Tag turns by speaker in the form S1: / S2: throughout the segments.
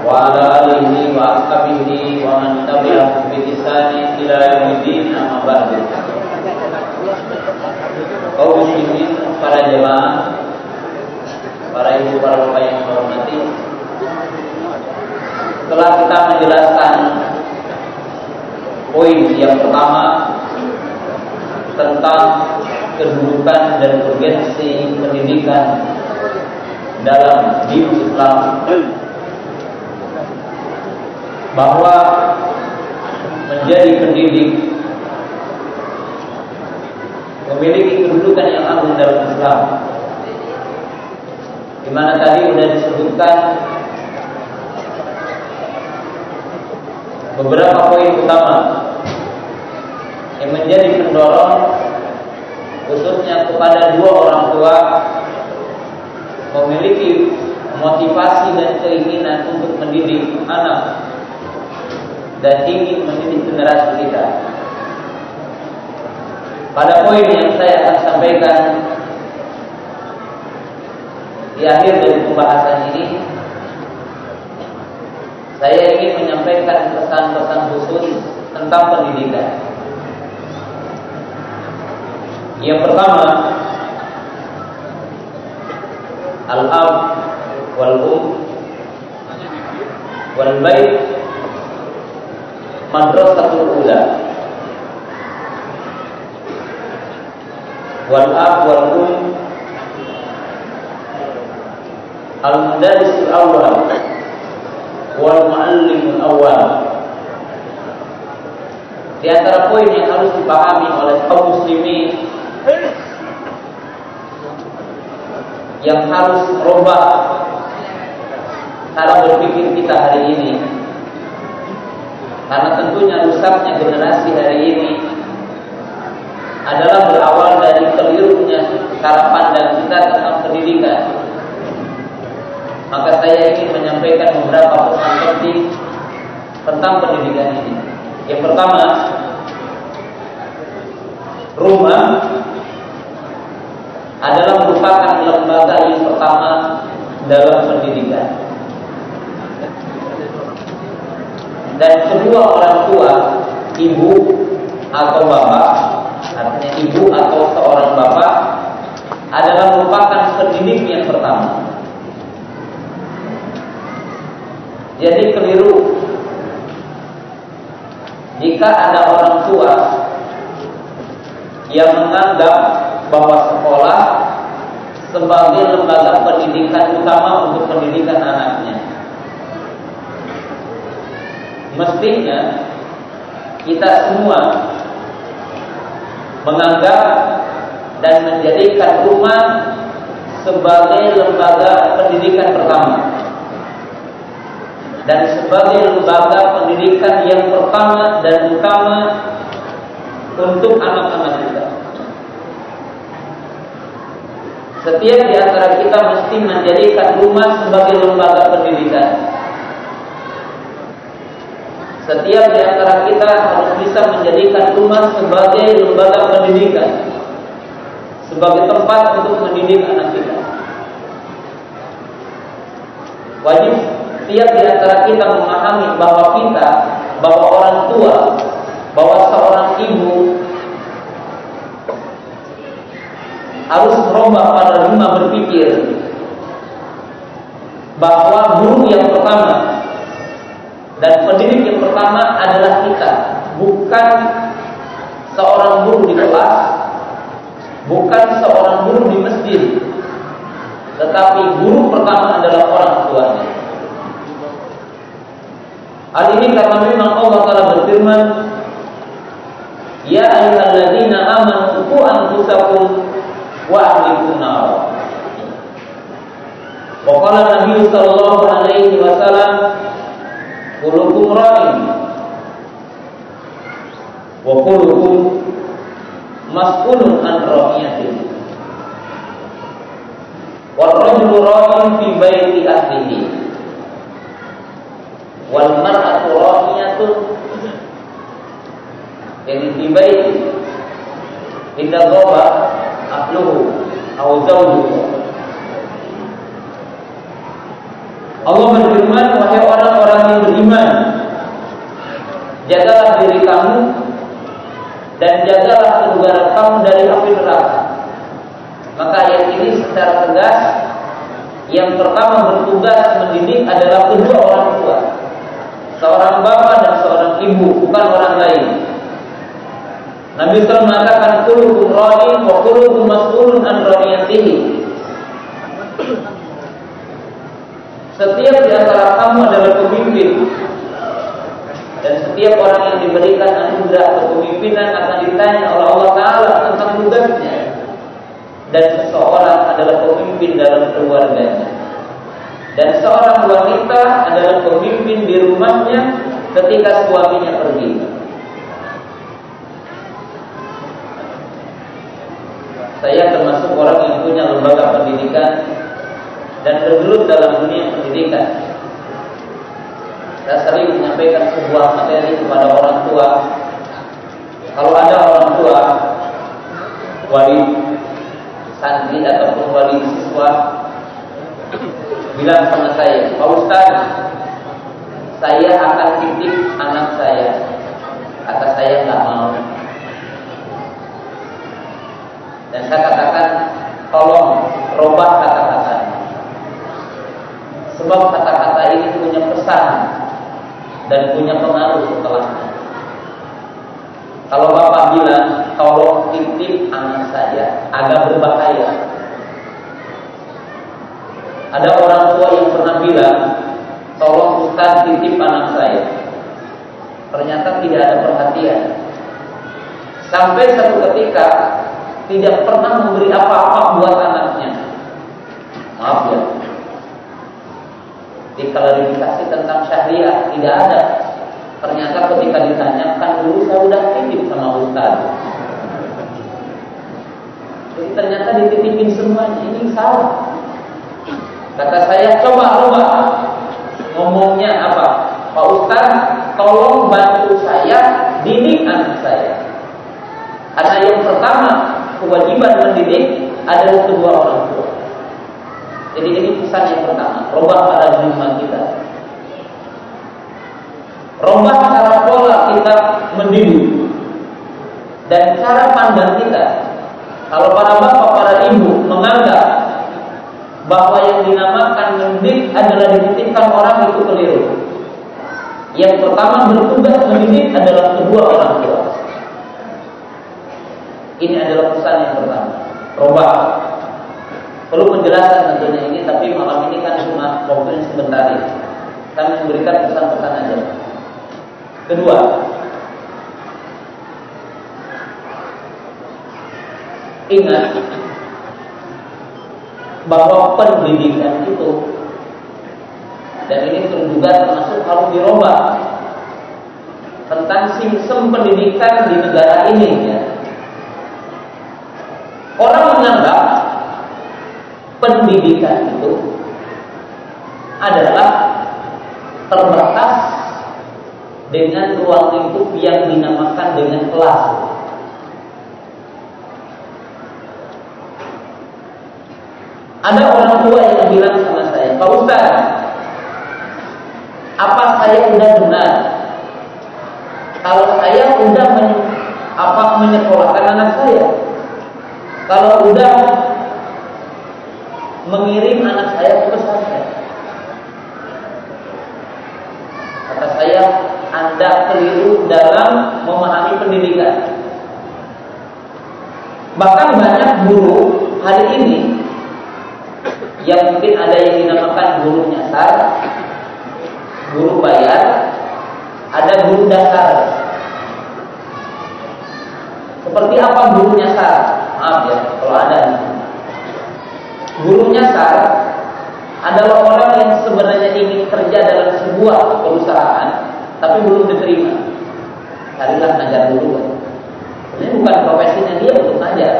S1: Ala alihi wa ashabihi Wa man tabi'ahu bi ihsani ila yaumiddin amma ba'du. Kaum muslimin para jemaah Para ibu para bapak yang hormati Setelah kita menjelaskan Poin yang pertama tentang kedudukan dan urgensi pendidikan dalam din Islam. Bahwa menjadi pendidik memiliki kedudukan yang agung dalam Islam. Di mana tadi sudah disebutkan beberapa poin utama yang menjadi pendorong khususnya kepada dua orang tua memiliki motivasi dan keinginan untuk mendidik anak dan ingin mendidik generasi kita. Pada poin yang saya akan sampaikan di akhir dari pembahasan ini, saya ingin menyampaikan pesan-pesan khusus tentang pendidikan. Yang pertama Al-ab wal um wal bait madrasatul ula. Wal ab wal um al mudarris al awwal wal muallim al awwal. Di antara poin yang harus dipahami oleh kaum muslimin yang harus merubah cara berpikir kita hari ini. Karena tentunya rusaknya generasi hari ini adalah berawal dari kelirunya cara pandang kita tentang pendidikan. Maka saya ingin menyampaikan beberapa pesan penting tentang pendidikan ini. Yang pertama rumah adalah merupakan lembaga yang pertama dalam pendidikan. Dan kedua orang tua, ibu atau bapak, artinya ibu atau seorang bapak adalah merupakan pendidik yang pertama. Jadi keliru jika ada orang tua yang menganggap bahwa sekolah sebagai lembaga pendidikan utama untuk pendidikan anaknya. Mestinya kita semua menganggap dan menjadikan rumah sebagai lembaga pendidikan pertama dan sebagai lembaga pendidikan yang pertama dan utama untuk anak-anak kita. Setiap di antara kita mesti menjadikan rumah sebagai lembaga pendidikan. Setiap di antara kita harus bisa menjadikan rumah sebagai lembaga pendidikan. Sebagai tempat untuk mendidik anak kita. Wajib setiap di antara kita memahami bahwa kita, bahwa orang tua, bahwa seorang ibu harus merubah paradigma berpikir bahwa guru yang pertama dan pendidik yang pertama adalah kita, bukan seorang guru di kelas, bukan seorang guru di masjid, tetapi guru pertama adalah orang tuanya. Hal ini karena memang Allah Taala berfirman, Ya ayyuhalladzina amanu qu anfusakum wa ahlikum nar. Wa qala Nabi sallallahu alaihi wasallam kullukum ra'in wa kullukum mas'ulun an ra'iyatihi. Wal rajulu ra'in fi baiti ahlihi. Wal mar'atu ra'iyatun jadi baiti Idza ghaba ahluhu aw zawjuhu. Allah berfirman, wahai orang-orang yang beriman, jagalah diri kamu dan jagalah keluarga kamu dari api neraka. Maka ayat ini secara tegas yang pertama bertugas mendidik adalah kedua orang tua. Seorang bapak dan seorang ibu, bukan orang lain. Nabi SAW mengatakan kullukum ra'in wa kullukum mas'ulun an ra'iyatihi. Setiap di antara kamu adalah pemimpin dan setiap orang yang diberikan anugerah kepemimpinan akan ditanya oleh Allah Taala tentang tugasnya. Dan seseorang adalah pemimpin dalam keluarganya. Dan seorang wanita adalah pemimpin di rumahnya ketika suaminya pergi. Saya termasuk orang yang punya lembaga pendidikan dan bergelut dalam dunia pendidikan. Saya sering menyampaikan sebuah materi kepada orang tua. Kalau ada orang tua, wali santri ataupun wali siswa bilang sama saya, Pak Ustaz, saya akan titip anak saya. Kata saya nggak mau. Dan saya katakan, tolong robah kata-kata. Sebab kata-kata ini punya pesan dan punya pengaruh setelahnya. Kalau bapak bilang, tolong titip anak saya, agak berbahaya. Ada orang tua yang pernah bilang, tolong ustaz titip anak saya. Ternyata tidak ada perhatian. Sampai satu ketika tidak pernah memberi apa-apa buat anaknya. Maaf ya. Diklarifikasi tentang syariah tidak ada. Ternyata ketika ditanyakan dulu saya sudah titip sama Ustaz. Jadi ternyata dititipin semuanya. Ini salah. Kata saya coba coba ngomongnya apa? Pak Ustaz, tolong bantu saya didik anak saya. Karena yang pertama kewajiban mendidik adalah kedua orang tua. Jadi ini pesan yang pertama, robah paradigma kita. Robah cara pola kita mendidik dan cara pandang kita. Kalau para bapak, para ibu menganggap bahwa yang dinamakan mendidik adalah dititipkan orang itu keliru. Yang pertama bertugas mendidik adalah kedua orang tua. Ini adalah pesan yang pertama. Robah. Perlu penjelasan tentunya ini, tapi malam ini kan cuma waktunya sebentar ya. Kami memberikan pesan-pesan aja. Kedua, ingat bahwa pendidikan itu dan ini juga termasuk harus dirubah tentang sistem pendidikan di negara ini ya Orang menganggap pendidikan itu adalah terbatas dengan ruang lingkup yang dinamakan dengan kelas. Ada orang tua yang bilang sama saya, Pak Ustaz, apa saya sudah benar? Kalau saya sudah men, apa menyekolahkan anak saya? Kalau udah mengirim anak saya ke pesantren. Kata saya, Anda keliru dalam memahami pendidikan. Bahkan banyak guru hari ini yang mungkin ada yang dinamakan guru nyasar, guru bayar, ada guru dasar. Seperti apa guru nyasar? Maaf ya kalau ada. Guru nyasar adalah orang yang sebenarnya ingin kerja dalam sebuah perusahaan tapi belum diterima. Carilah ngajar dulu ini bukan profesinya dia untuk ngajar.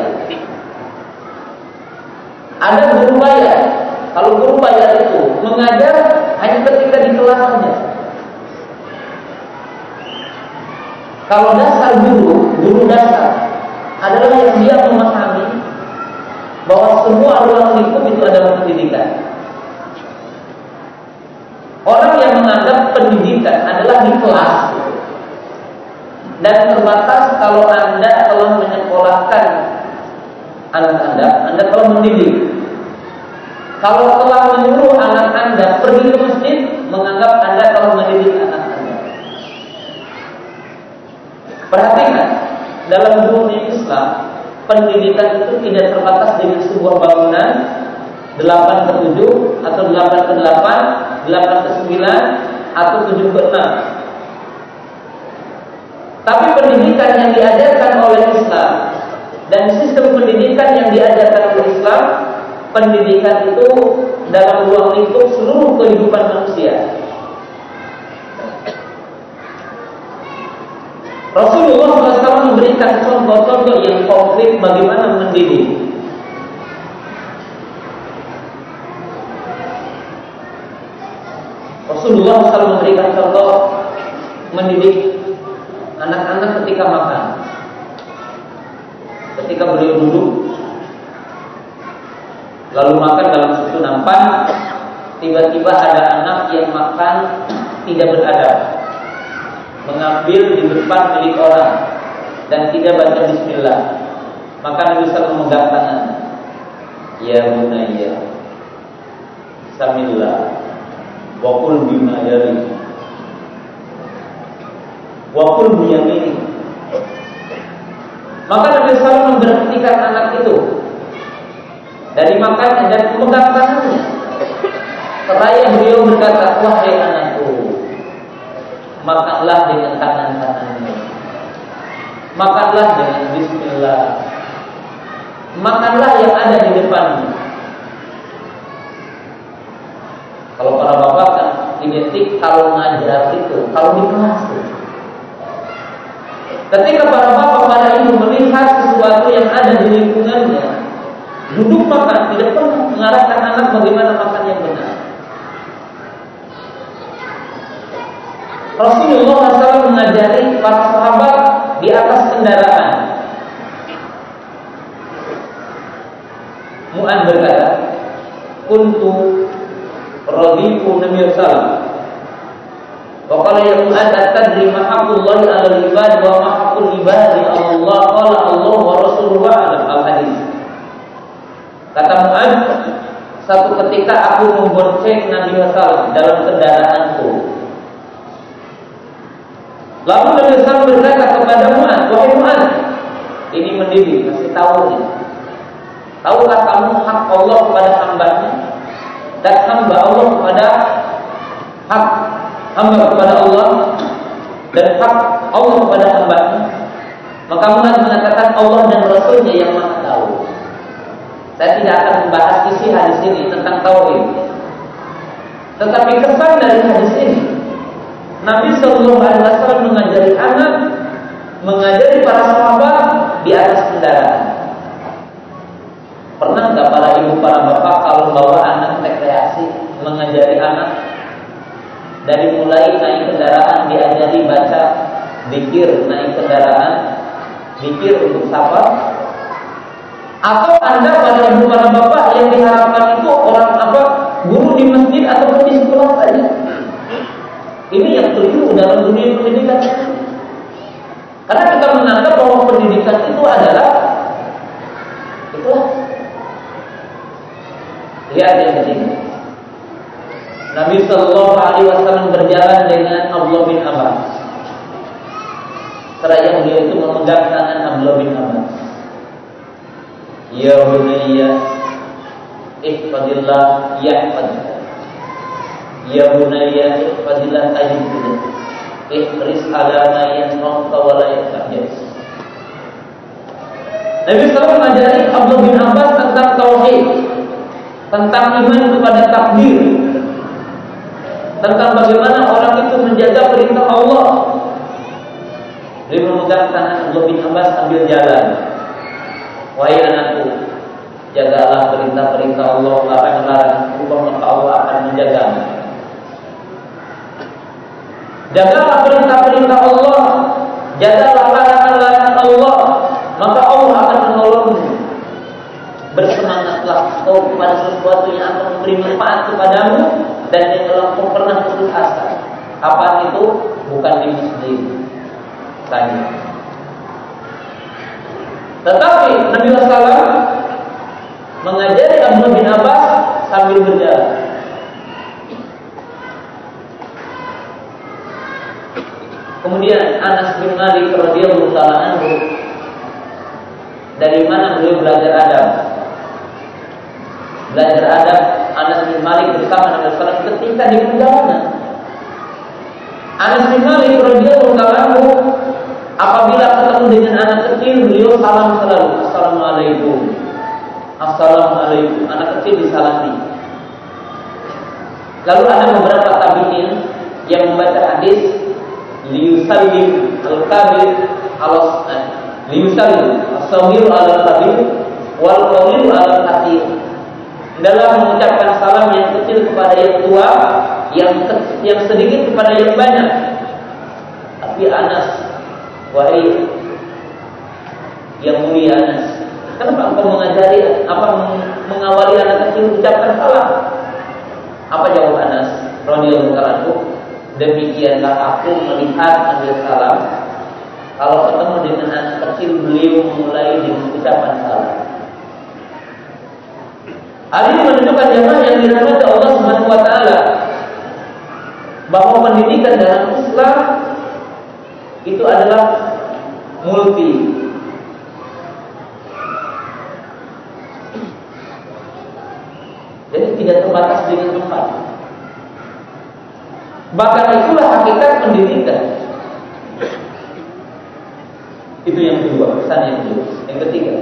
S1: Ada guru bayar. Kalau guru bayar itu mengajar hanya ketika di kelasnya. Kalau dasar guru guru dasar adalah yang dia memahami bahwa semua ruang lingkup itu adalah pendidikan. Orang yang menganggap pendidikan adalah di kelas dan terbatas kalau Anda telah menyekolahkan anak Anda, Anda telah mendidik. Kalau telah menyuruh anak Anda pergi ke masjid, menganggap Anda telah mendidik anak Anda. Perhatikan, dalam dunia Islam, pendidikan itu tidak terbatas dengan sebuah bangunan 8 ke 7 atau 8 ke 8, 8 ke 9 atau 7 ke 6. Tapi pendidikan yang diajarkan oleh Islam dan sistem pendidikan yang diajarkan oleh Islam pendidikan itu dalam ruang lingkup seluruh kehidupan manusia. Rasulullah memberikan contoh-contoh yang konkret bagaimana mendidik. Rasulullah SAW memberikan contoh mendidik anak-anak ketika makan. Ketika beliau duduk lalu makan dalam suatu nampan tiba-tiba ada anak yang makan tidak beradab mengambil di depan milik orang dan tidak baca bismillah maka Nabi SAW memegang tangan ya bunayya samillah wa qul bima yali wa qul biyamini maka Nabi SAW memberhentikan anak itu dari makannya dan memegang tangannya. Seraya beliau berkata, wahai anakku, makanlah dengan tangan kananmu. Makanlah dengan Bismillah. Makanlah yang ada di depanmu. Kalau para bapak kan identik kalau ngajar itu, kalau di kelas. Ketika para bapak para ibu melihat sesuatu yang ada di lingkungannya, Duduk makan, tidak pernah mengarahkan anak bagaimana makan yang benar. Rasulullah SAW mengajari para sahabat di atas kendaraan. Mu'ad berkata, Kuntu radiku Nabi Sallam. Wa qala ya Mu'ad atadri ma haqqullahi 'ala al-ibad wa ma haqqul ibadi Allah qala Allah wa Rasulullah al-hadis. Kata Mu'ad, satu ketika aku membonceng Nabi Muhammad dalam kendaraanku. Lalu Nabi SAW berkata kepada Mu'ad, wahai Mu'ad, ini mendidik, masih tahu nih. Tahukah kamu hak Allah kepada hambanya dan hamba Allah kepada hak hamba kepada Allah dan hak Allah kepada hambanya? Maka Mu'ad mengatakan Allah dan Rasulnya yang maha tahu. Saya tidak akan membahas isi hadis ini tentang tauhid. Tetapi kesan dari hadis ini, Nabi Shallallahu Alaihi Wasallam mengajari anak, mengajari para sahabat di atas kendaraan. Pernah nggak para ibu para bapak kalau bawa anak rekreasi mengajari anak dari mulai naik kendaraan diajari baca dikir naik kendaraan dikir untuk sahabat atau anda pada ibu para bapak yang diharapkan itu orang apa guru di masjid atau di sekolah saja. Ini yang keliru dalam dunia pendidikan. Karena kita menganggap bahwa pendidikan itu adalah itulah lihat yang ketiga. Nabi Shallallahu Alaihi Wasallam berjalan dengan Abdullah bin Abbas. Seraya beliau itu memegang tangan Abdullah bin Abbas. Ya bunayya ihfadillah yahfadka Ya bunayya ihfadillah tajidka Ihris ala ma yanfa'uka wa la Nabi SAW mengajari Abdul bin Abbas tentang tauhid, tentang iman kepada takdir, tentang bagaimana orang itu menjaga perintah Allah. Dia memegang tangan Abdul bin Abbas sambil jalan. Wahai anakku, jagalah perintah-perintah Allah, larang-larang maka Allah akan menjagamu. Jagalah perintah-perintah Allah, jagalah larangan-larangan Allah, maka Allah akan menolongmu. Bersemangatlah kau kepada sesuatu yang akan memberi manfaat kepadamu dan yang telah kau pernah putus asa. Apa itu? Bukan di sendiri. Tanya. Tetapi Nabi Sallam mengajari Abdullah bin Abbas sambil berjalan. Kemudian Anas bin Malik radhiyallahu taala anhu dari mana beliau belajar adab? Belajar adab Anas bin Malik bersama Nabi Sallam ketika di perjalanan. Anas bin Malik radhiyallahu taala anhu apabila ketemu dengan anak kecil beliau salam selalu Assalamualaikum. Assalamualaikum. Anak kecil disalami. Lalu ada beberapa tabiin yang membaca hadis liusallim al-kabir ala liusallim as-sabir ala kabir wal qawil ala dalam mengucapkan salam yang kecil kepada yang tua yang yang sedikit kepada yang banyak. Tapi Anas wahai yang mulia Anas kenapa engkau mengajari apa mengawali anak kecil mengucapkan salam apa jawab Anas radhiyallahu anhu Demikianlah aku melihat Nabi Salam kalau ketemu dengan anak kecil beliau memulai dengan ucapan salam. Hal ini menunjukkan jamaah yang dirahmati Allah Subhanahu wa taala bahwa pendidikan dalam Islam itu adalah multi. Jadi tidak terbatas dengan tempat. Bahkan itulah hakikat pendidikan. Itu yang kedua, pesan yang kedua. Yang ketiga,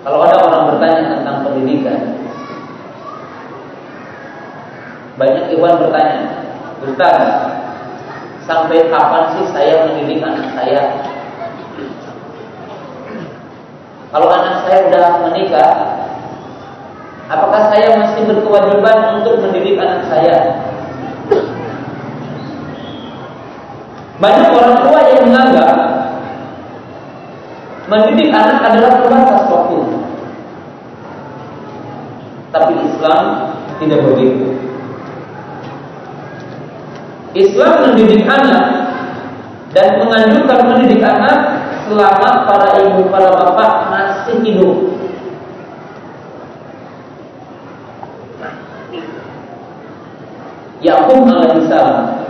S1: kalau ada orang bertanya tentang pendidikan, banyak iwan bertanya, Ustaz, sampai kapan sih saya mendidik anak saya? Kalau anak saya sudah menikah, Apakah saya masih berkewajiban untuk mendidik anak saya? Banyak orang tua yang menganggap mendidik anak adalah terbatas waktu. Tapi Islam tidak begitu. Islam mendidik anak dan menganjurkan mendidik anak selama para ibu para bapak masih hidup. Yakub alaihissalam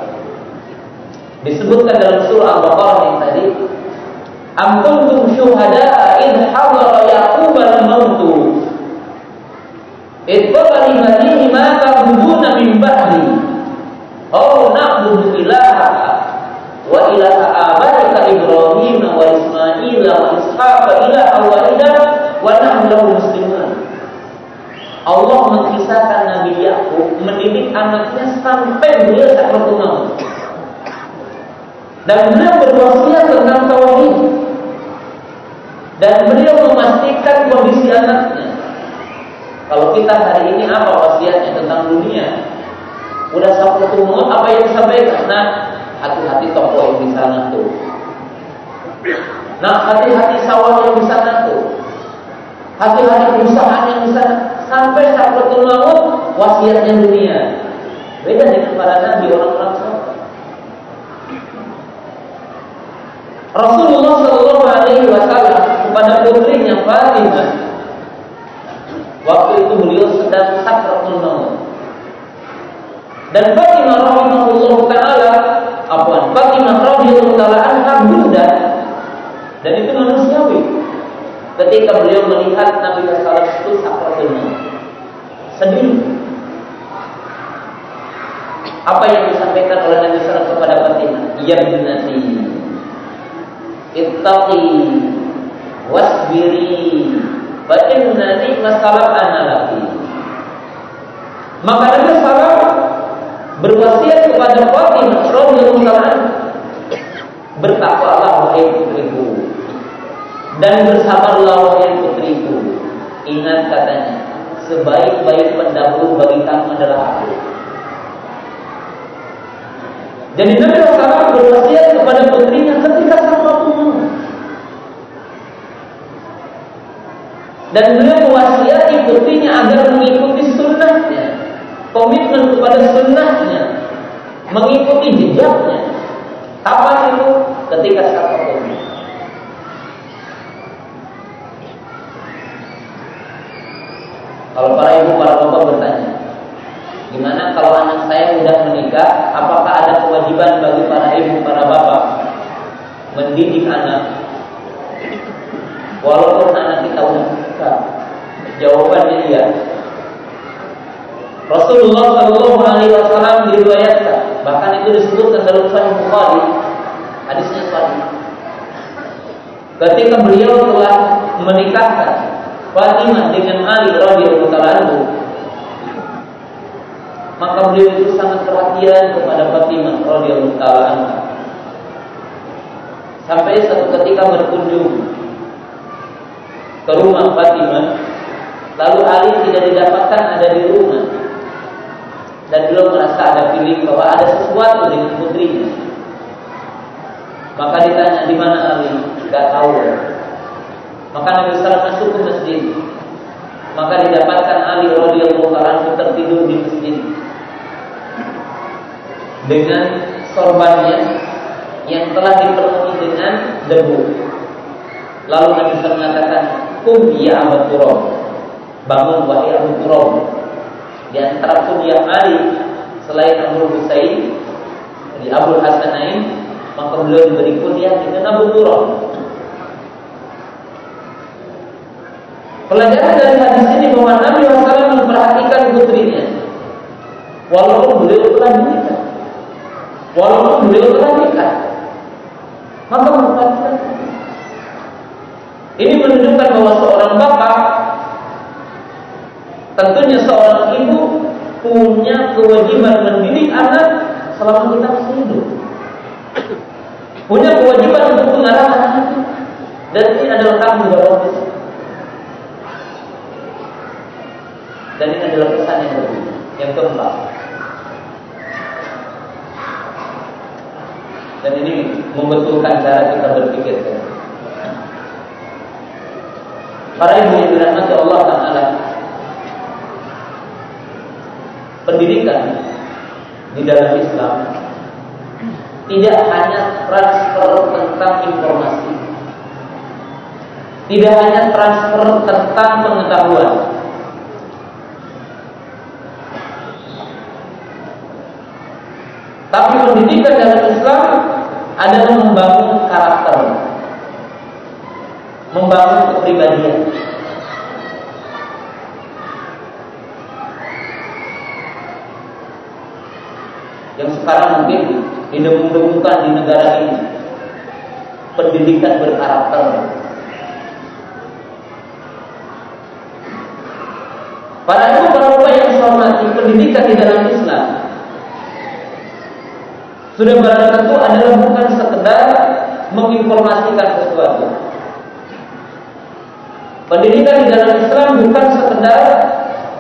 S1: disebutkan dalam surah Al-Baqarah yang tadi Am kuntum syuhada id hadara Yaqub al-maut id qala li ma ta'buduna min ba'di. Aw na'budu ilaha wa ilaha abaika Ibrahim wa Ismail wa Ishaq ilaha wahida wa nahnu muslimun Allah mengisahkan Nabi Yakub mendidik anaknya sampai beliau sakit maut. Dan beliau berwasiat tentang tauhid. Dan beliau memastikan kondisi anaknya. Kalau kita hari ini apa wasiatnya tentang dunia? Udah sampai maut apa yang disampaikan? Nah, hati-hati toko yang di sana tuh. Nah, hati-hati sawah yang di sana tuh. Hati-hati perusahaan yang sana sampai sakratul maut wasiatnya dunia. Beda dengan para nabi orang-orang saleh. Rasulullah Shallallahu Alaihi Wasallam kepada putrinya Fatimah waktu itu beliau sedang sakratul maut. Dan Fatimah rahimahullah taala, apa? Fatimah radhiyallahu taala anha bunda ketika beliau melihat Nabi Sallallahu itu sakratul maut. Sedih. Apa yang disampaikan oleh Nabi Sallallahu kepada Fatimah? Ya binati, ittaqi wasbiri fa innani masalah analaki. Maka Nabi Sallallahu berwasiat kepada Fatimah radhiyallahu anha bertakwalah wahai putriku dan bersabarlah wahai putriku. Ingat katanya, sebaik-baik pendahulu bagi kamu adalah aku. Jadi Nabi SAW berwasiat kepada putrinya ketika sang waktu Dan beliau mewasiati putrinya agar mengikuti sunnahnya, komitmen kepada sunnahnya, mengikuti jejaknya. Kapan itu? Ketika sang waktu Kalau para ibu, para bapak bertanya, gimana kalau anak saya sudah menikah, apakah ada kewajiban bagi para ibu, para bapak mendidik anak Walaupun anak kita sudah besar. Jawabannya iya. Rasulullah Shallallahu Alaihi Wasallam diriwayatkan, bahkan itu disebutkan dalam Sahih Bukhari, hadisnya sahih. Ketika beliau telah menikahkan Fatimah dengan Ali radhiyallahu anhu, maka beliau itu sangat perhatian kepada Fatimah radhiyallahu anhu. Sampai satu ketika berkunjung ke rumah Fatimah lalu Ali tidak didapatkan ada di rumah. Dan belum merasa ada feeling bahwa ada sesuatu dengan putrinya. Maka ditanya di mana Ali? Tidak tahu maka Nabi Sallam masuk ke masjid. Maka didapatkan Ali radhiyallahu anhu tertidur di masjid. Dengan sorbannya yang telah dipenuhi dengan debu. Lalu Nabi SAW mengatakan, Kum ya Abu Turab Bangun wahai Abu Turab Di antara kunyah Ali Selain Abu Husain Di Abu Hasanain Maka beliau diberi kunyah dengan Abu Turab Pelajaran dari hadis ini bahwa Nabi SAW memperhatikan putrinya. Walaupun beliau telah menikah. Walaupun beliau telah nikah Maka memperhatikan. Ini menunjukkan bahwa seorang bapak tentunya seorang ibu punya kewajiban mendidik anak selama kita masih hidup. Punya kewajiban untuk mengarahkan dan ini adalah tanggung jawab kita. Dan ini adalah pesan yang lebih, yang keempat. Dan ini membetulkan cara kita berpikir. Para ibu yang dirahmati Allah Taala, pendidikan di dalam Islam tidak hanya transfer tentang informasi, tidak hanya transfer tentang pengetahuan, tapi pendidikan dalam Islam adalah membangun karakter membangun kepribadian. Yang sekarang mungkin didengung-dengungkan di negara ini pendidikan berkarakter. Para bapak yang hormati pendidikan di dalam Islam sudah barang tentu adalah bukan sekedar menginformasikan sesuatu, Pendidikan di dalam Islam bukan sekedar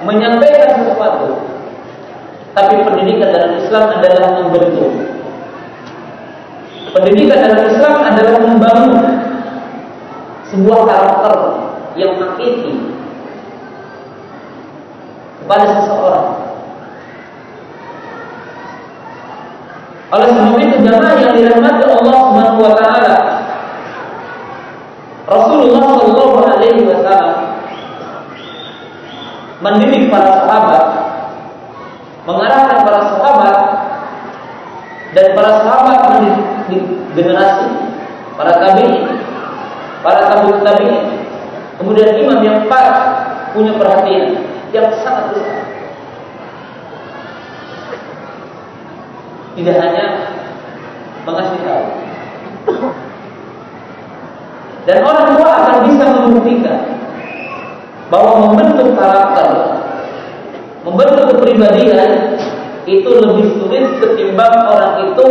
S1: menyampaikan sesuatu, tapi pendidikan dalam Islam adalah membentuk. Pendidikan dalam Islam adalah membangun sebuah karakter yang hakiki kepada seseorang. Oleh sebab itu jamaah yang dirahmati Allah Subhanahu wa taala Rasulullah Shallallahu Alaihi Wasallam mendidik para sahabat, mengarahkan para sahabat dan para sahabat mendidik generasi para tabi, para tabi tabi, kemudian imam yang pas punya perhatian yang sangat besar. Tidak hanya mengasih tahu, dan orang tua akan bisa membuktikan bahwa membentuk karakter, membentuk kepribadian itu lebih sulit ketimbang orang itu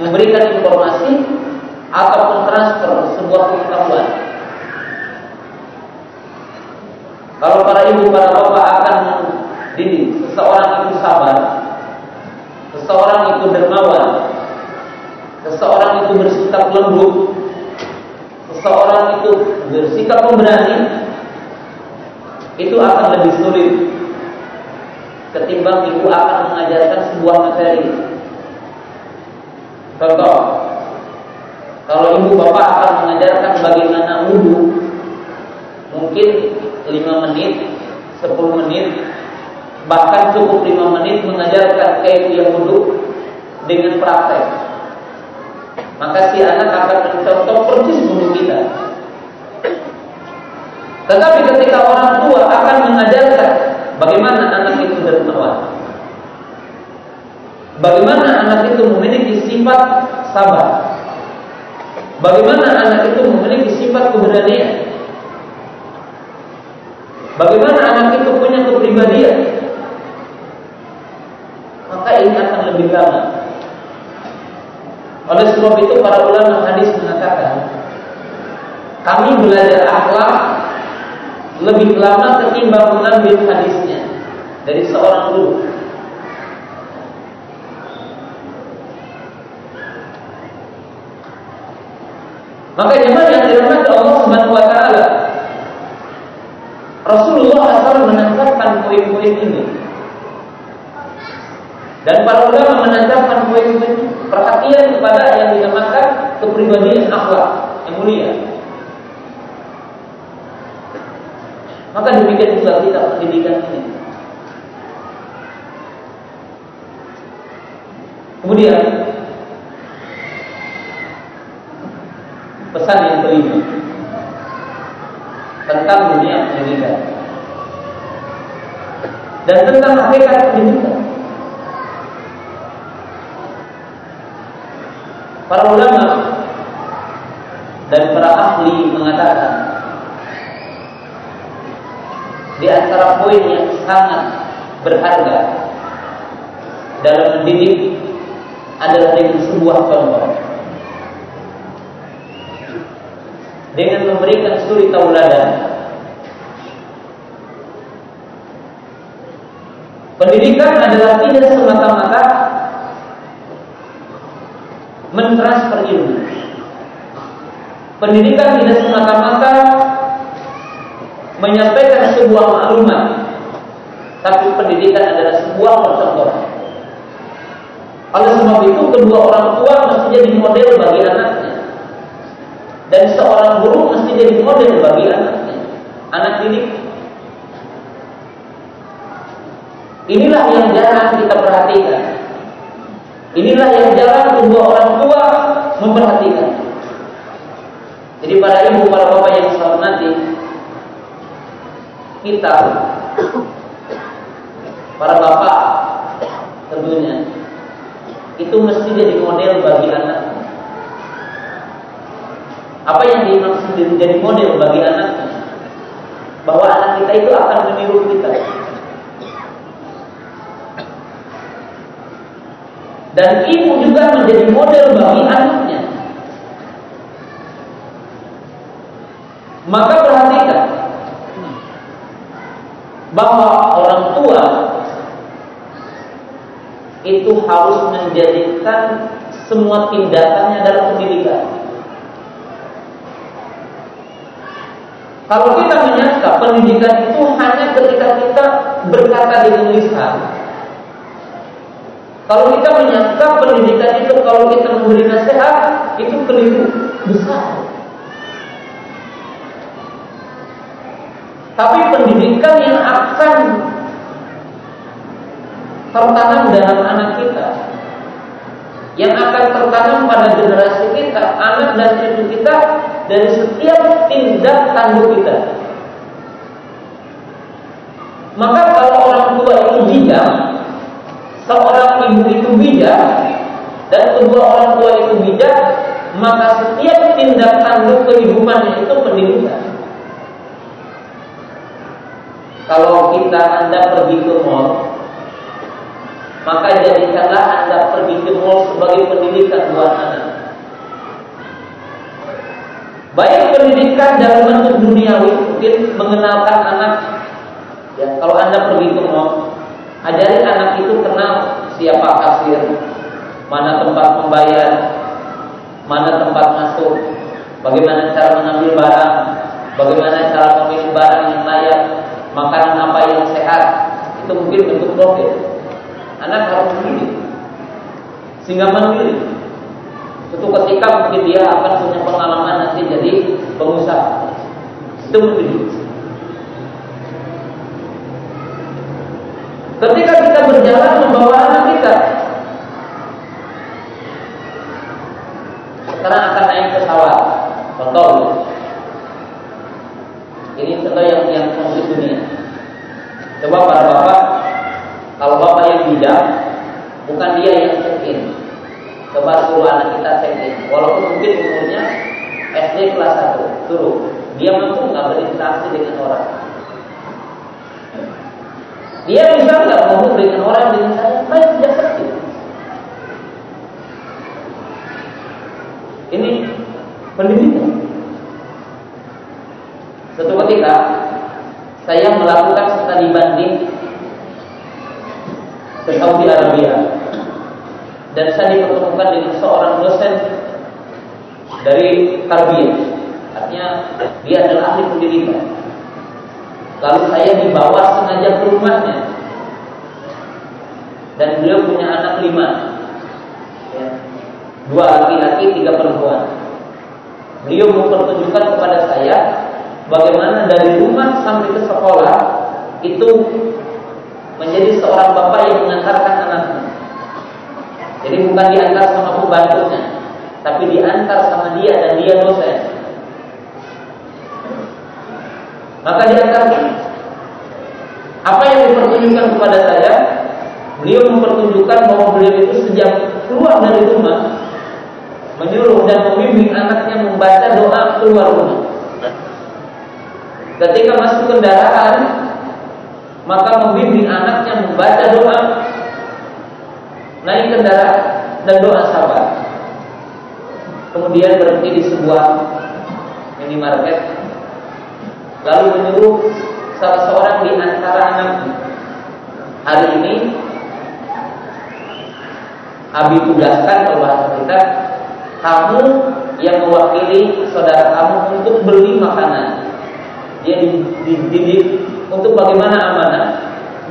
S1: memberikan informasi ataupun transfer sebuah pengetahuan. Kalau para ibu, para bapak akan didik seseorang itu sabar, seseorang itu dermawan, seseorang itu bersikap lembut, seseorang itu bersikap pemberani. Itu akan lebih sulit ketimbang ibu akan mengajarkan sebuah materi. Contoh, kalau ibu bapak akan mengajarkan bagaimana wudhu, mungkin 5 menit, 10 menit, bahkan cukup 5 menit mengajarkan kayak wudhu dengan praktek. Maka si anak akan mencontoh persis wudhu kita. Tetapi ketika orang tua akan mengajarkan bagaimana anak itu dermawan, bagaimana anak itu memiliki sifat sabar, bagaimana anak itu memiliki sifat keberanian, bagaimana anak itu punya kepribadian, maka ini akan lebih lama. Oleh sebab itu para ulama hadis mengatakan kami belajar akhlak lebih lama ketimbang mengambil hadisnya dari seorang guru. Maka jemaah yang dirahmati Allah Subhanahu wa taala Rasulullah SAW menangkapkan poin-poin ini dan para ulama menangkapkan poin-poin perhatian kepada yang dinamakan kepribadian akhlak yang mulia. Maka demikian juga kita pendidikan ini. Kemudian pesan yang kelima tentang dunia pendidikan dan tentang hakikat pendidikan. Para ulama dan para ahli mengatakan di antara poin yang sangat berharga dalam mendidik adalah dengan sebuah contoh. Dengan memberikan suri tauladan. Pendidikan adalah tidak semata-mata mentransfer ilmu. Pendidikan tidak semata-mata menyampaikan sebuah maklumat tapi pendidikan adalah sebuah percontohan oleh sebab itu kedua orang tua mesti jadi model bagi anaknya. Dan seorang guru mesti jadi model bagi anaknya. Anak didik. Inilah yang jarang kita perhatikan inilah yang jarang kedua orang tua memperhatikan jadi para ibu, para bapak yang selamat nanti kita para bapak tentunya itu mesti jadi model bagi anak. Apa yang dimaksud jadi model bagi anak? Bahwa anak kita itu akan meniru kita. Dan ibu juga menjadi model bagi anaknya. Maka perhatikan bahwa orang tua itu harus menjadikan semua tindakannya dalam pendidikan. Kalau kita menyangka pendidikan itu hanya ketika kita berkata dengan lisan, kalau kita menyangka pendidikan itu kalau kita memberi nasihat itu keliru besar. Tapi pendidikan yang akan tertanam dalam anak kita yang akan tertanam pada generasi kita, anak dan cucu kita dari setiap tindak tanduk kita. Maka kalau orang tua itu bijak, seorang ibu itu bijak, dan kedua orang tua itu bijak, maka setiap tindak tanduk kehidupannya itu pendidikan. Kalau kita Anda pergi ke mall, maka jadikanlah Anda pergi ke mall sebagai pendidikan buat anak. Baik pendidikan dalam bentuk duniawi, mungkin mengenalkan anak. Ya, kalau Anda pergi ke mall, ajari anak itu kenal siapa kasir, mana tempat membayar, mana tempat masuk, bagaimana cara mengambil barang, bagaimana cara memilih barang yang layak, makanan apa yang sehat, itu mungkin bentuk profil. Anak harus memilih, sehingga memilih. Suatu ketika mungkin dia akan punya pengalaman nanti jadi pengusaha. Itu memilih. Ketika kita berjalan membawa anak kita, sekarang akan naik pesawat. Contoh, ini contoh yang yang konkret dunia. Coba para bapak, kalau bapak yang bidang, bukan dia yang check. Coba suruh anak kita check walaupun mungkin umurnya SD kelas 1, suruh. Dia mampu nggak berinteraksi dengan orang. Dia bisa nggak ngomong dengan orang dengan saya baik sejak kecil. Ini pendidikan. Suatu ketika saya melakukan studi banding ke Saudi Arabia dan saya dipertemukan dengan seorang dosen dari tarbiyah. Artinya dia adalah ahli pendidikan. Lalu saya dibawa sengaja ke rumahnya dan beliau punya anak lima, ya. dua laki-laki, tiga perempuan. Beliau mempertunjukkan kepada saya bagaimana dari rumah sampai ke sekolah itu menjadi seorang bapak yang mengantarkan anaknya. Jadi bukan diantar sama pembantunya, tapi diantar sama dia dan dia dosen. Maka diantar apa yang dipertunjukkan kepada saya, beliau mempertunjukkan bahwa beliau itu sejak keluar dari rumah menyuruh dan membimbing anaknya membaca doa keluar rumah. Ketika masuk kendaraan, maka membimbing anaknya membaca doa naik kendaraan dan doa sabar. Kemudian berhenti di sebuah minimarket, lalu menyuruh salah seorang di antara anaknya hari ini Abi tugaskan kalau bahasa kita kamu yang mewakili saudara kamu untuk beli makanan. Dia dididik untuk bagaimana amanah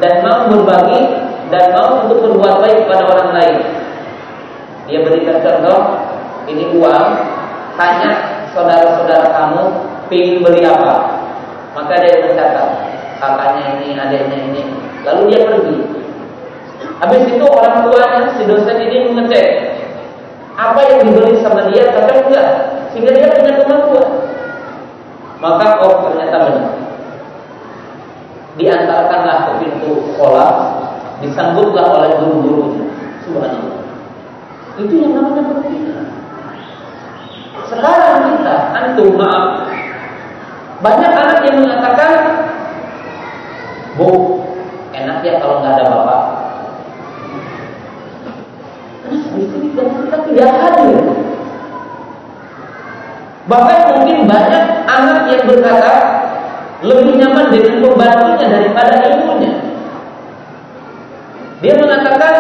S1: dan mau berbagi dan mau untuk berbuat baik kepada orang lain. Dia berikan contoh, ini uang, tanya saudara-saudara kamu ingin beli apa. Maka dia mencatat, kakaknya ini, adiknya ini. Lalu dia pergi. Habis itu orang tuanya, si dosen ini mengecek apa yang dibeli sama dia cocok enggak, sehingga dia punya kemampuan. Maka oh ternyata benar. Diantarkanlah ke pintu sekolah, disambutlah oleh guru-gurunya. Subhanallah. Itu yang namanya pendidikan. Sekarang kita, antum maaf, banyak anak yang mengatakan, Bu, enak ya kalau nggak ada bapak. Karena istri kita tidak hadir. Bahkan mungkin banyak anak yang berkata lebih nyaman dengan pembantunya daripada ibunya. Dia mengatakan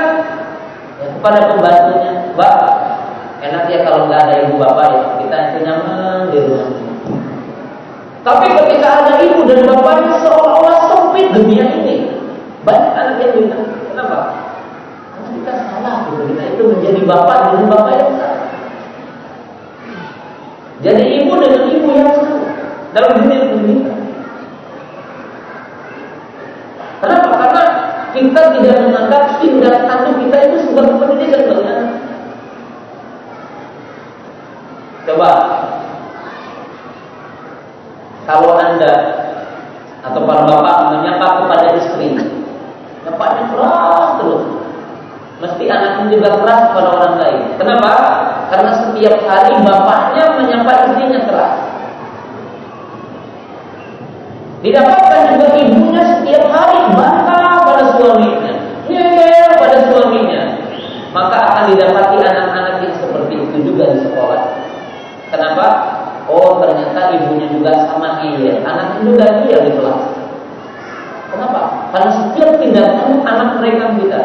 S1: ya, kepada pembantunya, Mbak, enak ya kalau nggak ada ibu bapak ya, kita itu nyaman di rumah. Tapi ketika ada ibu dan bapaknya seolah-olah sempit dunia ini. Banyak anak yang bilang, kenapa? Karena kita salah gitu. Kita itu menjadi bapak dengan bapak yang salah. Jadi ibu dengan ibu yang salah dalam dunia pendidikan. Kenapa? Karena kita tidak menganggap tinggal satu kita itu sebagai pendidikan kalian. Coba kalau anda atau para bapak menyapa kepada istri, nyapanya keras terus. Mesti anaknya juga keras kepada orang lain. Kenapa? Karena setiap hari bapaknya menyapa istrinya keras. Didapatkan juga ibunya setiap hari bantah pada suaminya, ngeyel pada suaminya. Maka akan didapati anak-anak yang seperti itu juga di sekolah. Kenapa? Oh ternyata ibunya juga sama iya, anaknya juga iya di kelas Kenapa? Karena setiap tindakan anak mereka kita.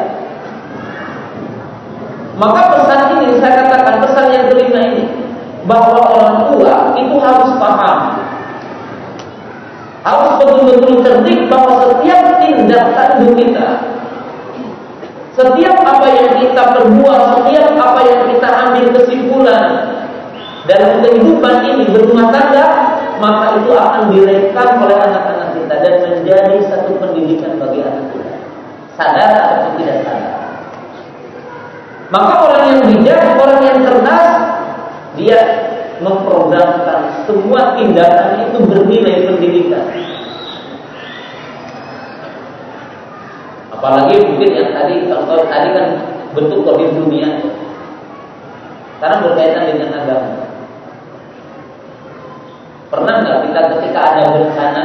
S1: Maka pesan ini saya katakan pesan yang kelima ini bahwa orang tua itu harus paham, harus betul-betul cerdik bahwa setiap tindakan tanduk kita, setiap apa yang kita perbuat, setiap apa yang kita ambil kesimpulan, dalam kehidupan ini berumah tangga, maka itu akan direkam oleh anak-anak kita dan menjadi satu pendidikan bagi anak kita. Sadar atau tidak sadar. Maka orang yang bijak, orang yang cerdas, dia memprogramkan semua tindakan itu bernilai pendidikan. Apalagi mungkin yang tadi kalau tadi kan bentuk kode dunia. Sekarang berkaitan dengan agama. Pernah nggak kita ketika ada bencana,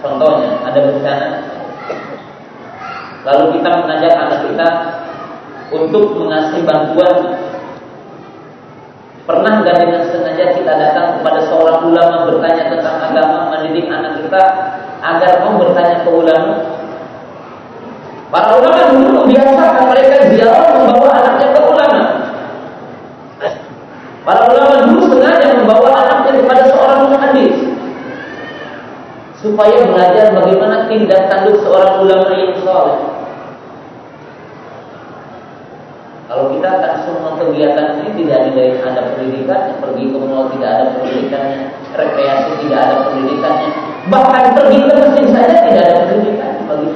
S1: contohnya ada bencana, lalu kita mengajak anak kita untuk mengasih bantuan Pernah nggak dengan sengaja kita datang kepada seorang ulama bertanya tentang agama, mendidik anak kita agar mau bertanya ke ulama? Para ulama dulu membiasakan mereka ziarah membawa anaknya ke ulama. Para ulama dulu sengaja membawa anaknya kepada seorang muhadis supaya belajar bagaimana tindak tanduk seorang ulama yang soleh. Kalau kita kan semua kegiatan ini tidak ada ada pendidikan, pergi ke mall tidak ada pendidikannya, rekreasi tidak ada pendidikannya, bahkan pergi ke masjid saja tidak ada pendidikan bagi.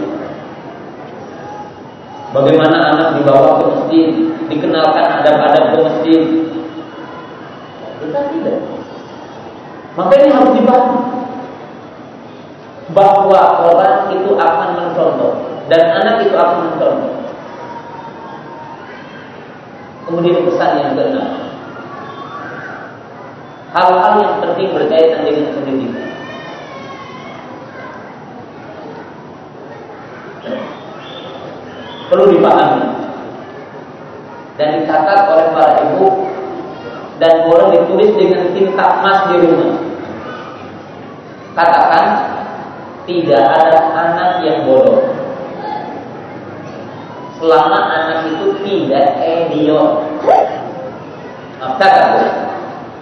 S1: Bagaimana anak dibawa ke masjid, dikenalkan adab-adab ke masjid, kita tidak. Maka ini harus dipahami bahwa orang itu akan mencontoh dan anak itu akan mencontoh. Kemudian pesan yang keenam. Hal-hal yang penting berkaitan dengan pendidikan. Perlu dipahami dan dicatat oleh para ibu dan boleh ditulis dengan tinta emas di rumah. Katakan tidak ada anak yang bodoh selama anak itu tidak idiot. Nah, kata